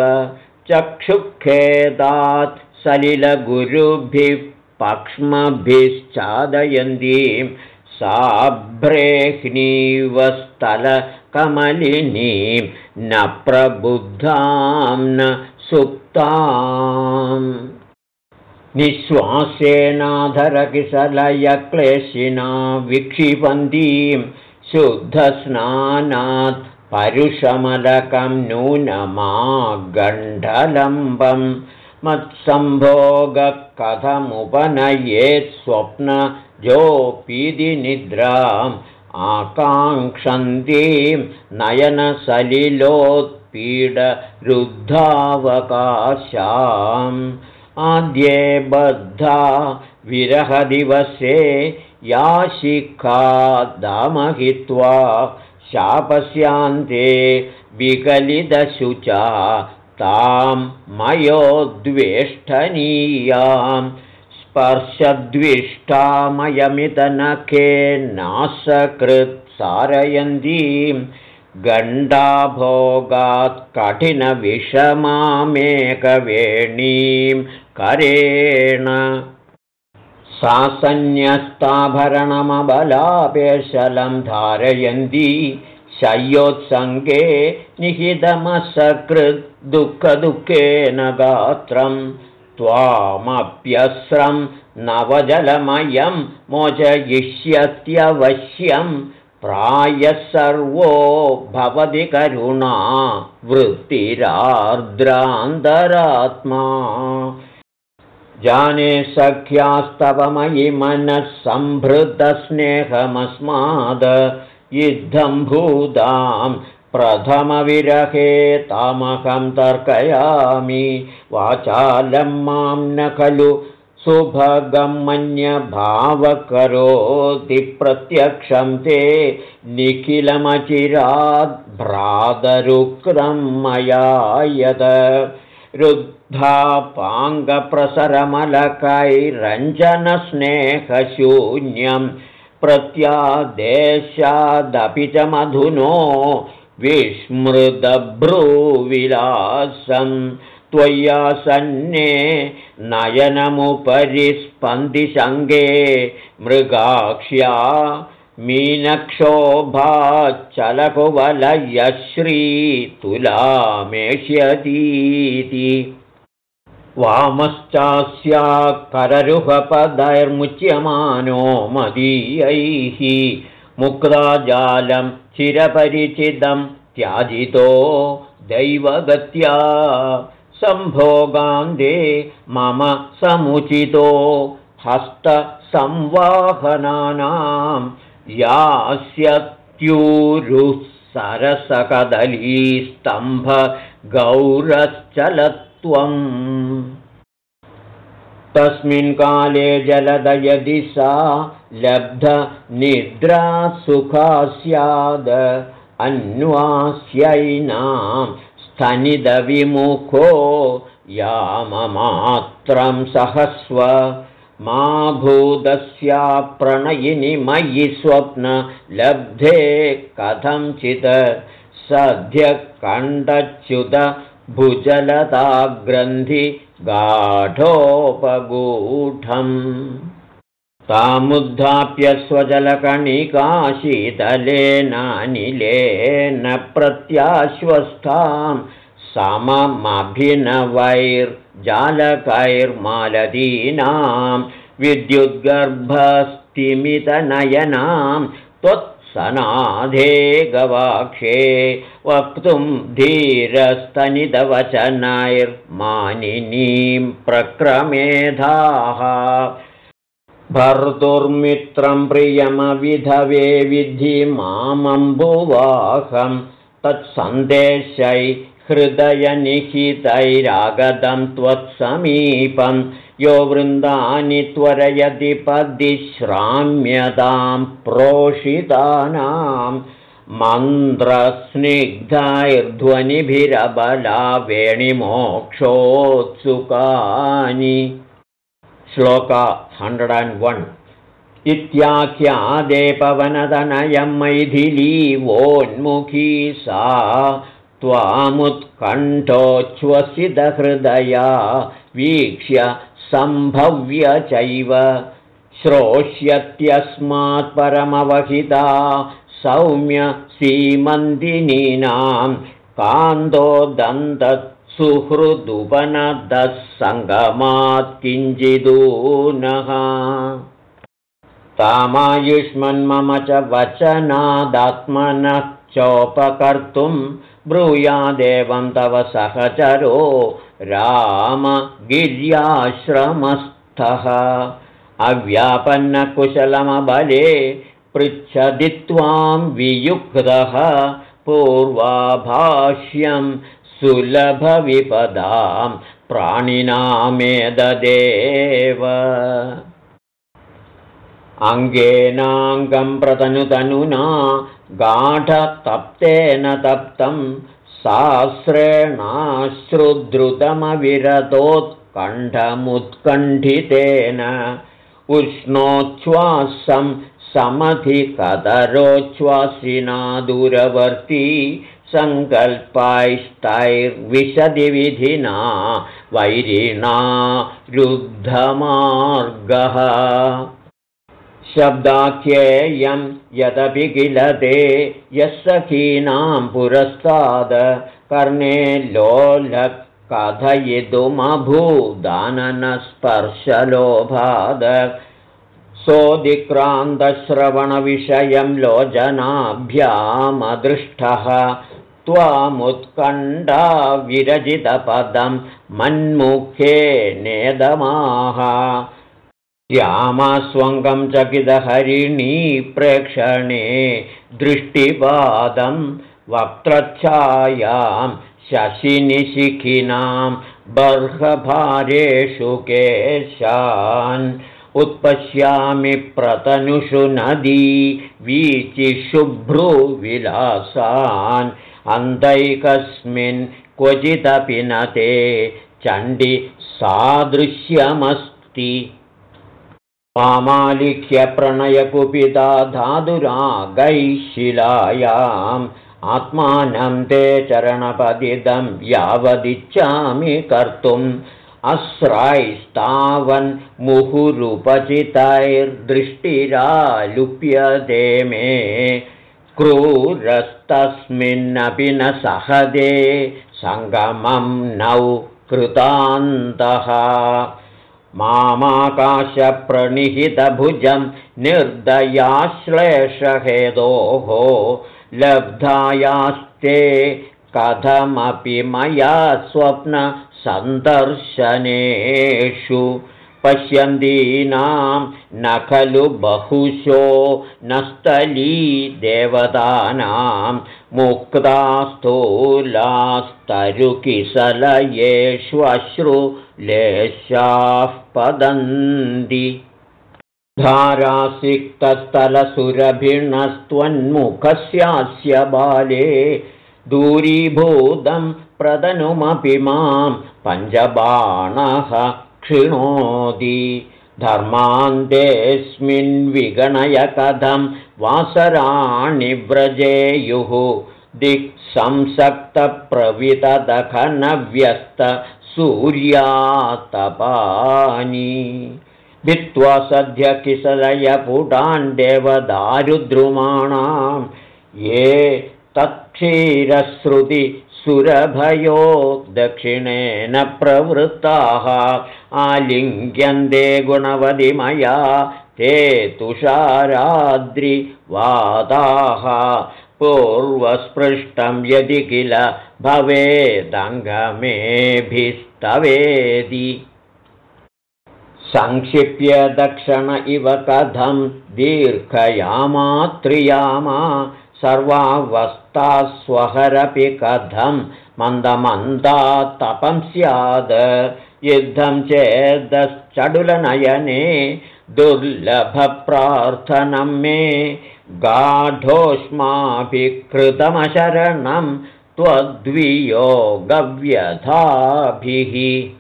चक्षुखेदात् सलिलगुरुभिः पक्ष्मभिश्चादयन्तीं साभ्रेह्नीवस्तलकमलिनीं न प्रबुद्धां न सुप्ताम्। निःश्वासेनाधरकिसलयक्लेशिना विक्षिपन्तीं शुद्धस्नानात् परुषमलकं नूनमागण्डलम्बं। मत्सम्भोगः कथमुपनयेत् स्वप्नजोपीदिनिद्राम् आकाङ्क्षन्तीं नयनसलिलोत्पीडरुद्धावकाशाम् आद्ये बद्धा विरहदिवसे या शिखा दामहित्वा शापस्यान्ते विकलितशुचा तां मयोद्वेष्टनीयां स्पर्शद्विष्टामयमितनखे नासकृत्सारयन्तीं गण्डाभोगात् कठिनविषमामेकवेणीं करेण सासन्यस्ताभरणमबलापेशलं धारयन्ती शय्योत्सङ्गे निहितमसकृद्दुःखदुःखेन गात्रं त्वामप्यस्रं नवजलमयं मोचयिष्यत्यवश्यं प्रायः सर्वो भवति करुणा वृत्तिरार्द्रान्तरात्मा। जाने सख्यास्तवमयि मनः सम्भृतस्नेहमस्माद युद्धम्भूतां प्रथमविरहे तामहं तर्कयामि वाचालं मां न खलु सुभगं मन्यभावकरोति प्रत्यक्षं ते निखिलमचिराद्भ्रातरुक्रं मया यद। रुद्धापाङ्गप्रसरमलकैरञ्जनस्नेहशून्यं प्रत्यादेशादपि च मधुनो विस्मृतभ्रूविलासं त्वय्यासन्ने नयनमुपरि स्पन्दिशङ्गे मृगाक्ष्या मीनक्षोभाच्चलकुवलयश्रीतुलामेष्यतीति वामश्चास्या कररुहपदैर्मुच्यमानो मदीयैः मुक्ताजालं चिरपरिचितं त्याजितो दैवगत्या। सम्भोगान्ते मम समुचितो हस्तसंवाहनानां। यास्यत्यूरुः सरसकदलीस्तम्भगौरश्चलत्वम् तस्मिन् काले जलदयदि सा लब्धनिद्रासुखा स्याद। अन्वास्यैनां स्तनिदविमुखो याममात्रं सहस्व। मा भूतस्या प्रणयिनि मयि स्वप्नलब्धे कथञ्चित्। सद्यकण्डच्युत भुजलताग्रन्थि गाढोपगूढम् तामुद्धाप्य स्वजलकणिकाशीतलेनानिलेन प्रत्याश्वस्थां सममभिनवैर्जालकैर्मालदीनां विद्युद्गर्भस्तिमितनयनां त्वत्सनाधे गवाक्षे वक्तुं धीरस्तनितवचनैर्मानिनीं प्रक्रमेधाः। भर्तुर्मित्रं प्रियमविधवे विधि मामम्बुवाहं तत्सन्देशै हृदयनिहितैरागतं त्वत्समीपं यो वृन्दानि त्वरयति पदिश्राम्यतां प्रोषितानां मन्त्रस्निग्धैर्ध्वनिभिरबला वेणिमोक्षोत्सुकानि श्लोका हण्ड्रेड् अण्ड् वन्। इत्याख्यादे पवनदनयं मैथिली वोन्मुखी सा त्वामुत्कण्ठोच्छ्वसितहृदया वीक्ष्य सम्भव्य चैव। श्रोष्यत्यस्मात् परमवहिता। सौम्य सीमन्दिनीनां कान्दोदन्तत् सुहृदुपनदः सङ्गमात् किञ्चिदूनः तामायुष्मन्मम च वचनादात्मनः चोपकर्तुं ब्रूयादेवं तव सहचरो रामगिर्याश्रमस्थः। अव्यापन्नकुशलमबले पृच्छदि त्वां वियुक्तः पूर्वाभाष्यं सुलभविपदां प्राणिनामेददेव अङ्गेनाङ्गं प्रतनुतनुना गाढतप्तेन तप्तं सास्रेणाश्रुद्रुतमविरतोत्कण्ठमुत्कण्ठितेन उष्णोच्छ्वासं समधिकतरोच्छ्वासिना दूरवर्ती सङ्कल्पाैस्तैर्विशदिविधिना वैरिणा रुद्धमार्गः शब्दाख्येयं यदपि किल ते यः सखीनां पुरस्ताद कर्णे लोलः कथयितुमभूदाननस्पर्शलोभाद सोऽधिक्रान्तश्रवणविषयं लोचनाभ्यामदृष्टः त्वामुत्कण्ठा विरजितपदं मन्मुखे नेदमाः श्यामास्वङ्गं चकितहरिणी प्रेक्षणे दृष्टिपादं वक्त्रच्छायां शशिनिशिखिनां बर्हभारेषु केशान् उत्पश्यामि प्रतनुषु नदी वीचिशुभ्रुविलासान् अन्धैकस्मिन् क्वचिदपि न ते चण्डि सादृश्यमस्ति पामालिख्य प्रणयकुपिता धातुरागैः शिलायाम् आत्मानं ते चरणपदिदं यावदिच्छामि कर्तुम् मुहुरुपचितैर्दृष्टिरालुप्यते मे। क्रूरस्तस्मिन्नपि न सहदे सङ्गमं नौ कृतान्तः मामाकाशप्रणिहितभुजं निर्दयाश्लेषहेदोः लब्धायास्ते कथमपि मया स्वप्नसन्दर्शनेषु पश्यन्तीनां न खलु बहुशो नस्तली देवतानां मुक्ता स्थूलास्तरुकिसलयेष्वश्रुलेशाः पदन्ति। धारासिक्तस्थलसुरभिणस्त्वन्मुखस्यास्य बाले दूरीभूतं प्रदनुमपि मां पञ्चबाणः क्षिणोति। धर्मान्तेऽस्मिन् विगणय कथं वासराणि व्रजेयुः। दिक्संसक्तप्रवितदखनव्यस्तसूर्यातपानि भित्त्वा सद्य किसलयपुटान् देवदारुद्रुमाणां ये तत्क्षीरश्रुति सुरभयो दक्षिणेन प्रवृत्ताः आलिङ्ग्यन्ते गुणवदिमया ते तुषाराद्रिवादाः पूर्वस्पृष्टं यदि किल भवेदङ्गमेभिस्तवेदि संक्षिप्य दक्षिण इव कथं दीर्घयामात्रियामा सर्वावस्थास्वहरपि कथं मन्दमन्दा तपं स्याद्? युद्धं चेदश्चडुलनयने दुर्लभप्रार्थनं मे गाढोष्माभिकृतमशरणं त्वद्वियोगव्यथाभिः।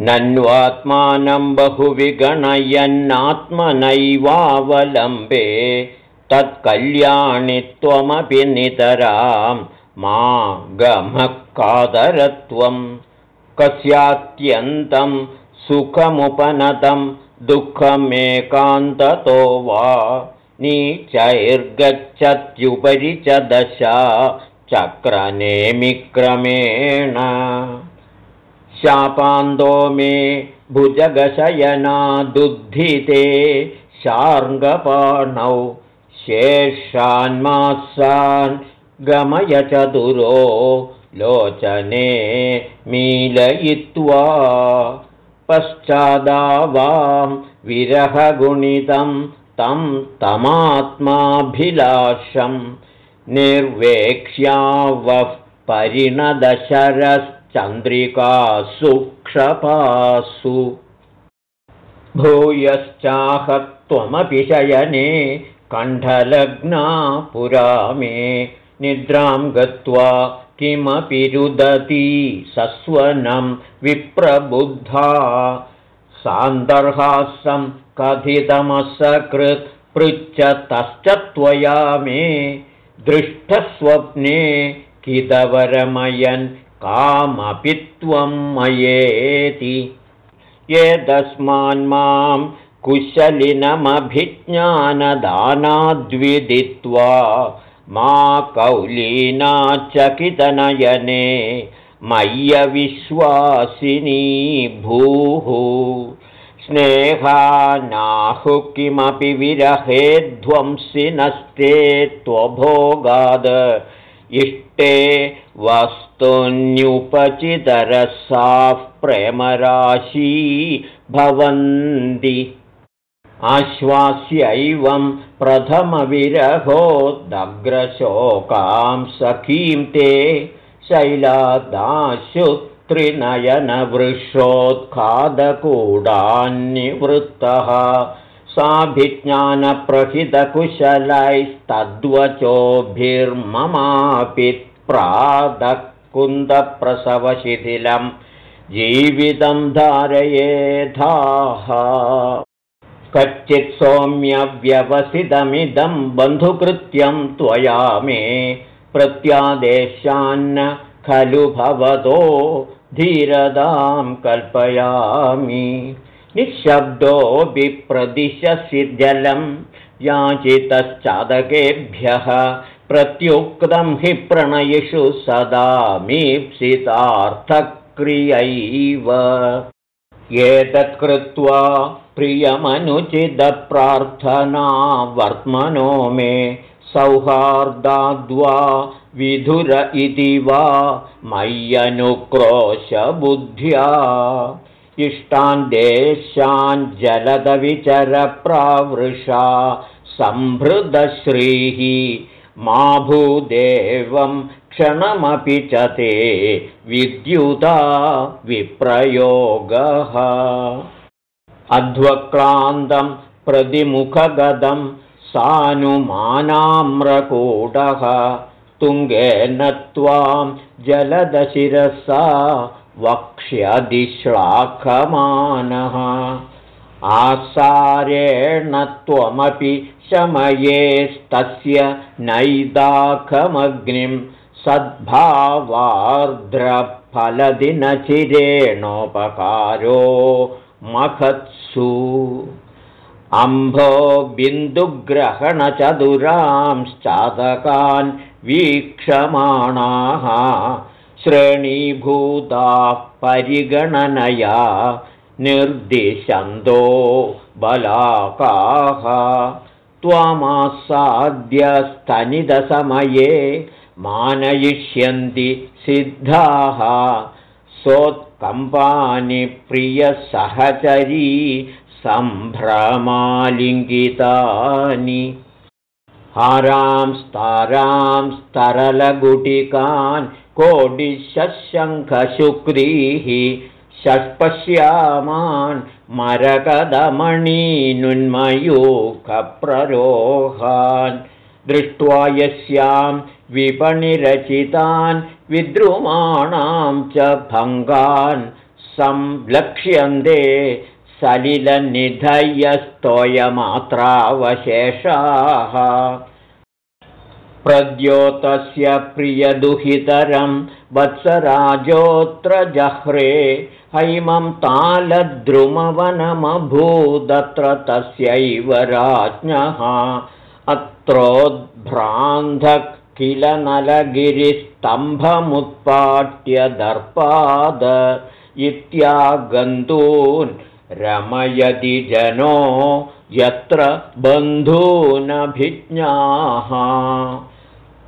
नन्वात्मानं बहुविगणयन्नात्मनैवावलम्बे तत्कल्याणि त्वमपि नितरां मा गमः कादरत्वं कस्यात्यन्तं सुखमुपनतं दुःखमेकान्ततो वा। नीचैर्गच्छत्युपरि च दशा चक्रनेमिक्रमेण। शापान्तो मे भुजगशयनादुद्धिते शार्ङ्गपाणौ शेषान्मासान् गमय चतुरो लोचने मीलयित्वा पश्चादावां विरहगुणितं तं तमात्माभिलाषं निर्वेक्ष्यावः परिणदशरश्चन्द्रिकासु क्षपासु भूयश्चाह त्वमपि शयने कण्ठलग्ना पुरा मे। निद्रां गत्वा किमपि रुदती सस्वनं विप्रबुद्धा। सान्दर्हासं कथितमसकृत् पृच्छतश्च त्वया मे। दृष्टस्वप्ने किदवरमयन् कामपि त्वं मयेति। एतस्मान्मां कुशलिनमभिज्ञानदानाद्विदित्वा मा कौलीनाचकितनयने मय्यविश्वासिनी भूः। स्नेहानाहु किमपि विरहे ध्वंसिनस्ते त्वभोगाद। इष्टे वस्तुन्युपचितरसाः प्रेमराशी भवन्ति आश्वास्यैवं प्रथमविरहोदग्रशोकां सखीं ते शैलादाशु त्रिनयनवृषोत्खादकूडान्निवृत्तः साभिज्ञानप्रहितकुशलैस्तद्वचोभिर्ममापि प्रादकुन्दप्रसवशिथिलं जीवितं धारयेधाः कच्चित् सौम्यव्यवसितमिदं बन्धुकृत्यं त्वया मे प्रत्यादेशान्न खलु भवतो धीरदां कल्पयामि। निःशब्दोऽपि प्रदिशसि जलं याचितश्चादकेभ्यः प्रत्युक्तं हि प्रणयिषु सदा मीप्सितार्थक्रियैव। एतत्कृत्वा प्रियमनुचितप्रार्थना वर्त्मनो मे सौहार्दाद्वा विधुर इति वा मय्यनुक्रोशबुद्ध्या। इष्टान् देशान् जलदविचरप्रावृषा सम्भृदश्रीः मा भूदेवं क्षणमपि च ते विद्युता विप्रयोगः अध्वक्रान्तं प्रतिमुखगदं सानुमानाम्रकूटः तुङ्गेन त्वां जलदशिरसा वक्ष्यदिश्लाघमानः आसारेण त्वमपि शमयेस्तस्य नैदाखमग्निं सद्भावार्द्रफलदिनचिरेणोपकारो मखत्सु। अम्भो बिन्दुग्रहणचतुरांश्चादकान् वीक्षमाणाः श्रेणीभूताः परिगणनया निर्दिशन्तो बलाकाः। त्वामासाद्यस्तनिदसमये मानयिष्यन्ति सिद्धाः सोत्कम्पानि प्रियसहचरी सम्भ्रमालिङ्गितानि। हारांस्तारांस्तरलगुटिकान् कोडिशशङ्खशुक्रीः षष्पश्यामान् मरकदमणीनुन्मयूखप्ररोहान् दृष्ट्वा यस्यां विपणिरचितान् विद्रुमाणां च भङ्गान् संलक्ष्यन्ते सलिलनिधयस्तोयमात्रावशेषाः। प्रद्योतस्य प्रियदुहितरं वत्सराजोऽत्र जह्रे हैमं तालद्रुमवनमभूदत्र तस्यैव राज्ञः अत्रोद्भ्रान्धः किल नलगिरिस्तम्भमुत्पाट्य दर्पाद इत्यागन्तून् रमयति जनो यत्र बन्धूनभिज्ञाः।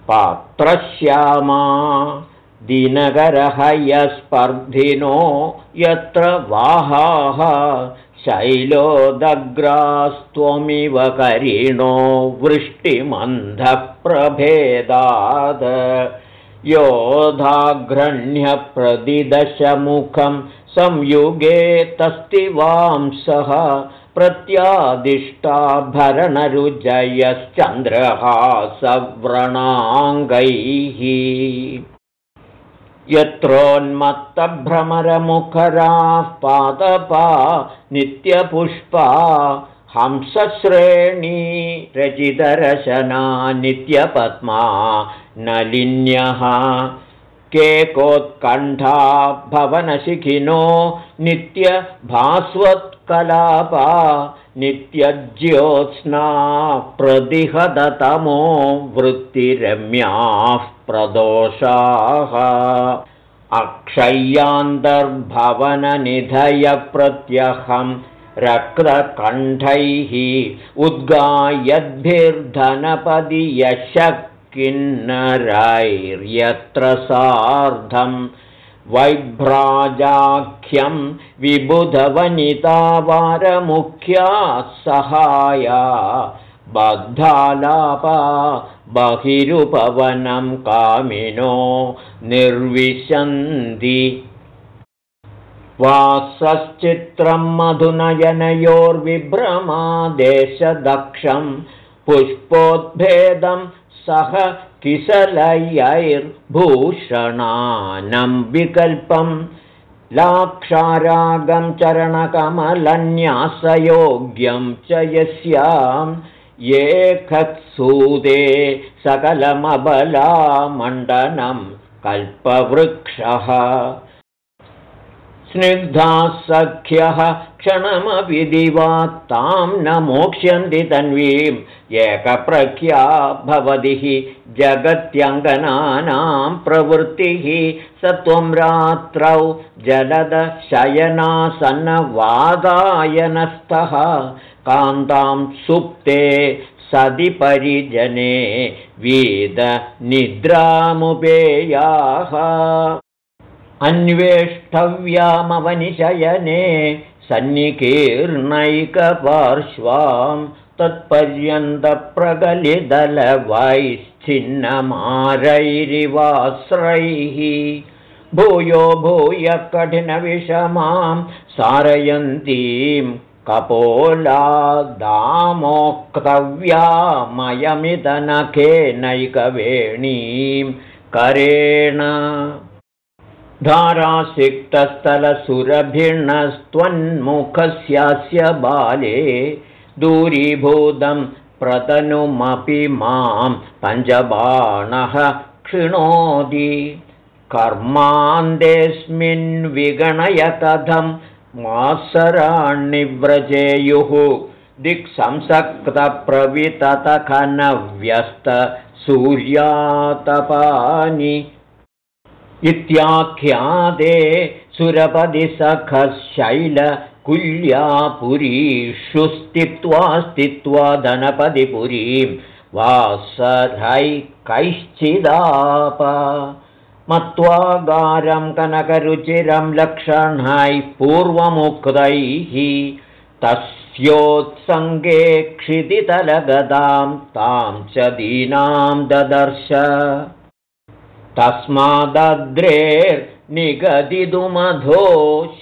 पात्रश्यामा दिनकरहयस्पर्धिनो यत्र वाहाः शैलोदग्रास्त्वमिव करिणो वृष्टिमन्धप्रभेदाद योधाघ्रण्यप्रदिदशमुखं संयुगे तस्तिवांसः प्रत्यादिष्टाभरणरुजयश्चन्द्रहासव्रणाङ्गैः। यत्रोन्मत्तभ्रमरमुखराः पादपा नित्यपुष्पा हंसश्रेणी रचितरशना नित्यपद्मा नलिन्यः केकोत्कण्ठा भवनशिखिनो नित्यभास्वत्कलापा नित्यज्योत्स्ना प्रतिहदतमो वृत्तिरम्याः प्रदोषाः। अक्षय्यान्तर्भवननिधयप्रत्यहं रक्तकण्ठैः उद्गायद्भिर्धनपदि यशः किन्नरैर्यत्र सार्धं वैभ्राजाख्यं विबुधवनितावारमुख्या सहाया बद्धालापा बहिरुपवनं कामिनो निर्विशन्ति वासश्चित्रं मधुनयनयोर्विभ्रमादेशदक्षं पुष्पोद्भेदं सह किसलयैर्भूषणानं विकल्पं लाक्षारागं चरणकमलन्यासयोग्यं च यस्यां ये खत्सूदे सकलमबलामण्डनं कल्पवृक्षः स्निग्धाः सख्यः क्षणमपि दिवा तां न मोक्ष्यन्ति तन्वीम् एकप्रख्या भवति हि जगत्यङ्गनानां प्रवृत्तिः। स त्वं रात्रौ जलदशयनासन्नवादायनस्थः कान्तां सुप्ते सदि परिजने वेदनिद्रामुपेयाः अन्वेष्टव्यामवनिशयने सन्निकीर्णैकपार्श्वां तत्पर्यन्तप्रगलिदलवैश्चिन्नमारैरिवाश्रैः भूयो भूय कठिनविषमां सारयन्तीं कपोलादामोक्तव्यामयमिदनखेनैकवेणीं करेण धारासिक्तस्थलसुरभिर्णस्त्वन्मुखस्यास्य बाले दूरीभूतं प्रतनुमपि मां पञ्चबाणः क्षिणोति कर्मान्देऽस्मिन् विगणय कथं मासराण्निव्रजेयुः दिक्संसक्तप्रविततखनव्यस्तसूर्यातपानि इत्याख्याते सुरपदिसखशैलकुल्यापुरीषु स्थित्वा स्थित्वा धनपदिपुरीं वासरैकैश्चिदाप। मत्वागारं कनकरुचिरं लक्षणैः पूर्वमुक्तैः तस्योत्सङ्गे क्षितितलगदां तां च दीनां ददर्श तस्मादद्रेर्निगदितुमधो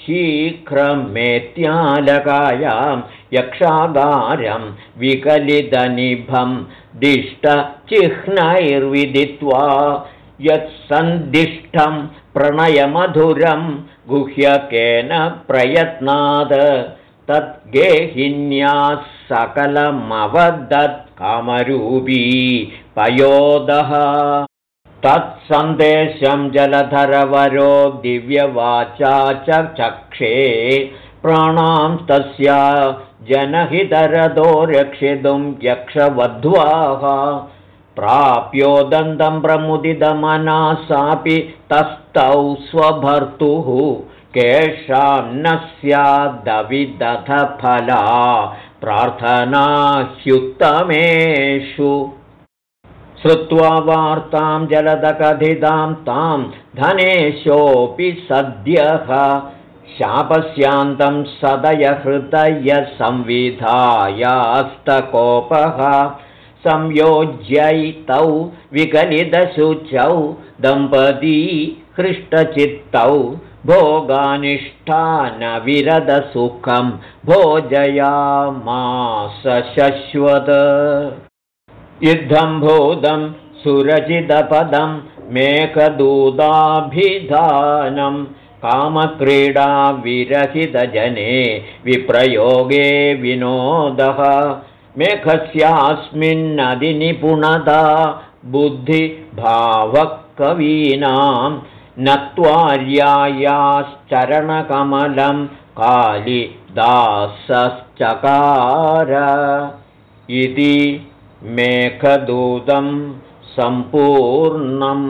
शीघ्रमेत्यालकायां यक्षागारं विकलितनिभं दिष्टचिह्नैर्विदित्वा यत्सन्दिष्टं प्रणयमधुरं गुह्यकेन प्रयत्नाद। तद्गेहिन्याः सकलमवदत्कामरूपी पयोदः तत्सन्देशं जलधरवरो दिव्यवाचा च चक्षे प्राणां तस्या जनहितरदो रक्षितुं यक्षवध्वाः प्राप्योदन्तं प्रमुदितमना सापि तस्थौ स्वभर्तुः केषान्न स्यादविदधफला प्रार्थना ह्युत्तमेषु श्रुत्वा वार्तां जलदकथितां तां धनेशोऽपि सद्यः। शापस्यान्तं सदयहृदयसंविधायास्तकोपः। संयोज्यैतौ विकलितशुचौ दम्पती हृष्टचित्तौ भोगानिष्ठानविरदसुखं भोजयामास शश्वत युद्धम्भूतं सुरचितपदं मेघदूताभिधानं कामक्रीडाविरहितजने विप्रयोगे विनोदः। मेघस्यास्मिन्नदिनिपुणता बुद्धिभावकवीनां नत्वार्यायाश्चरणकमलं कालिदासश्चकार। इति मेघदूतं सम्पूर्णम्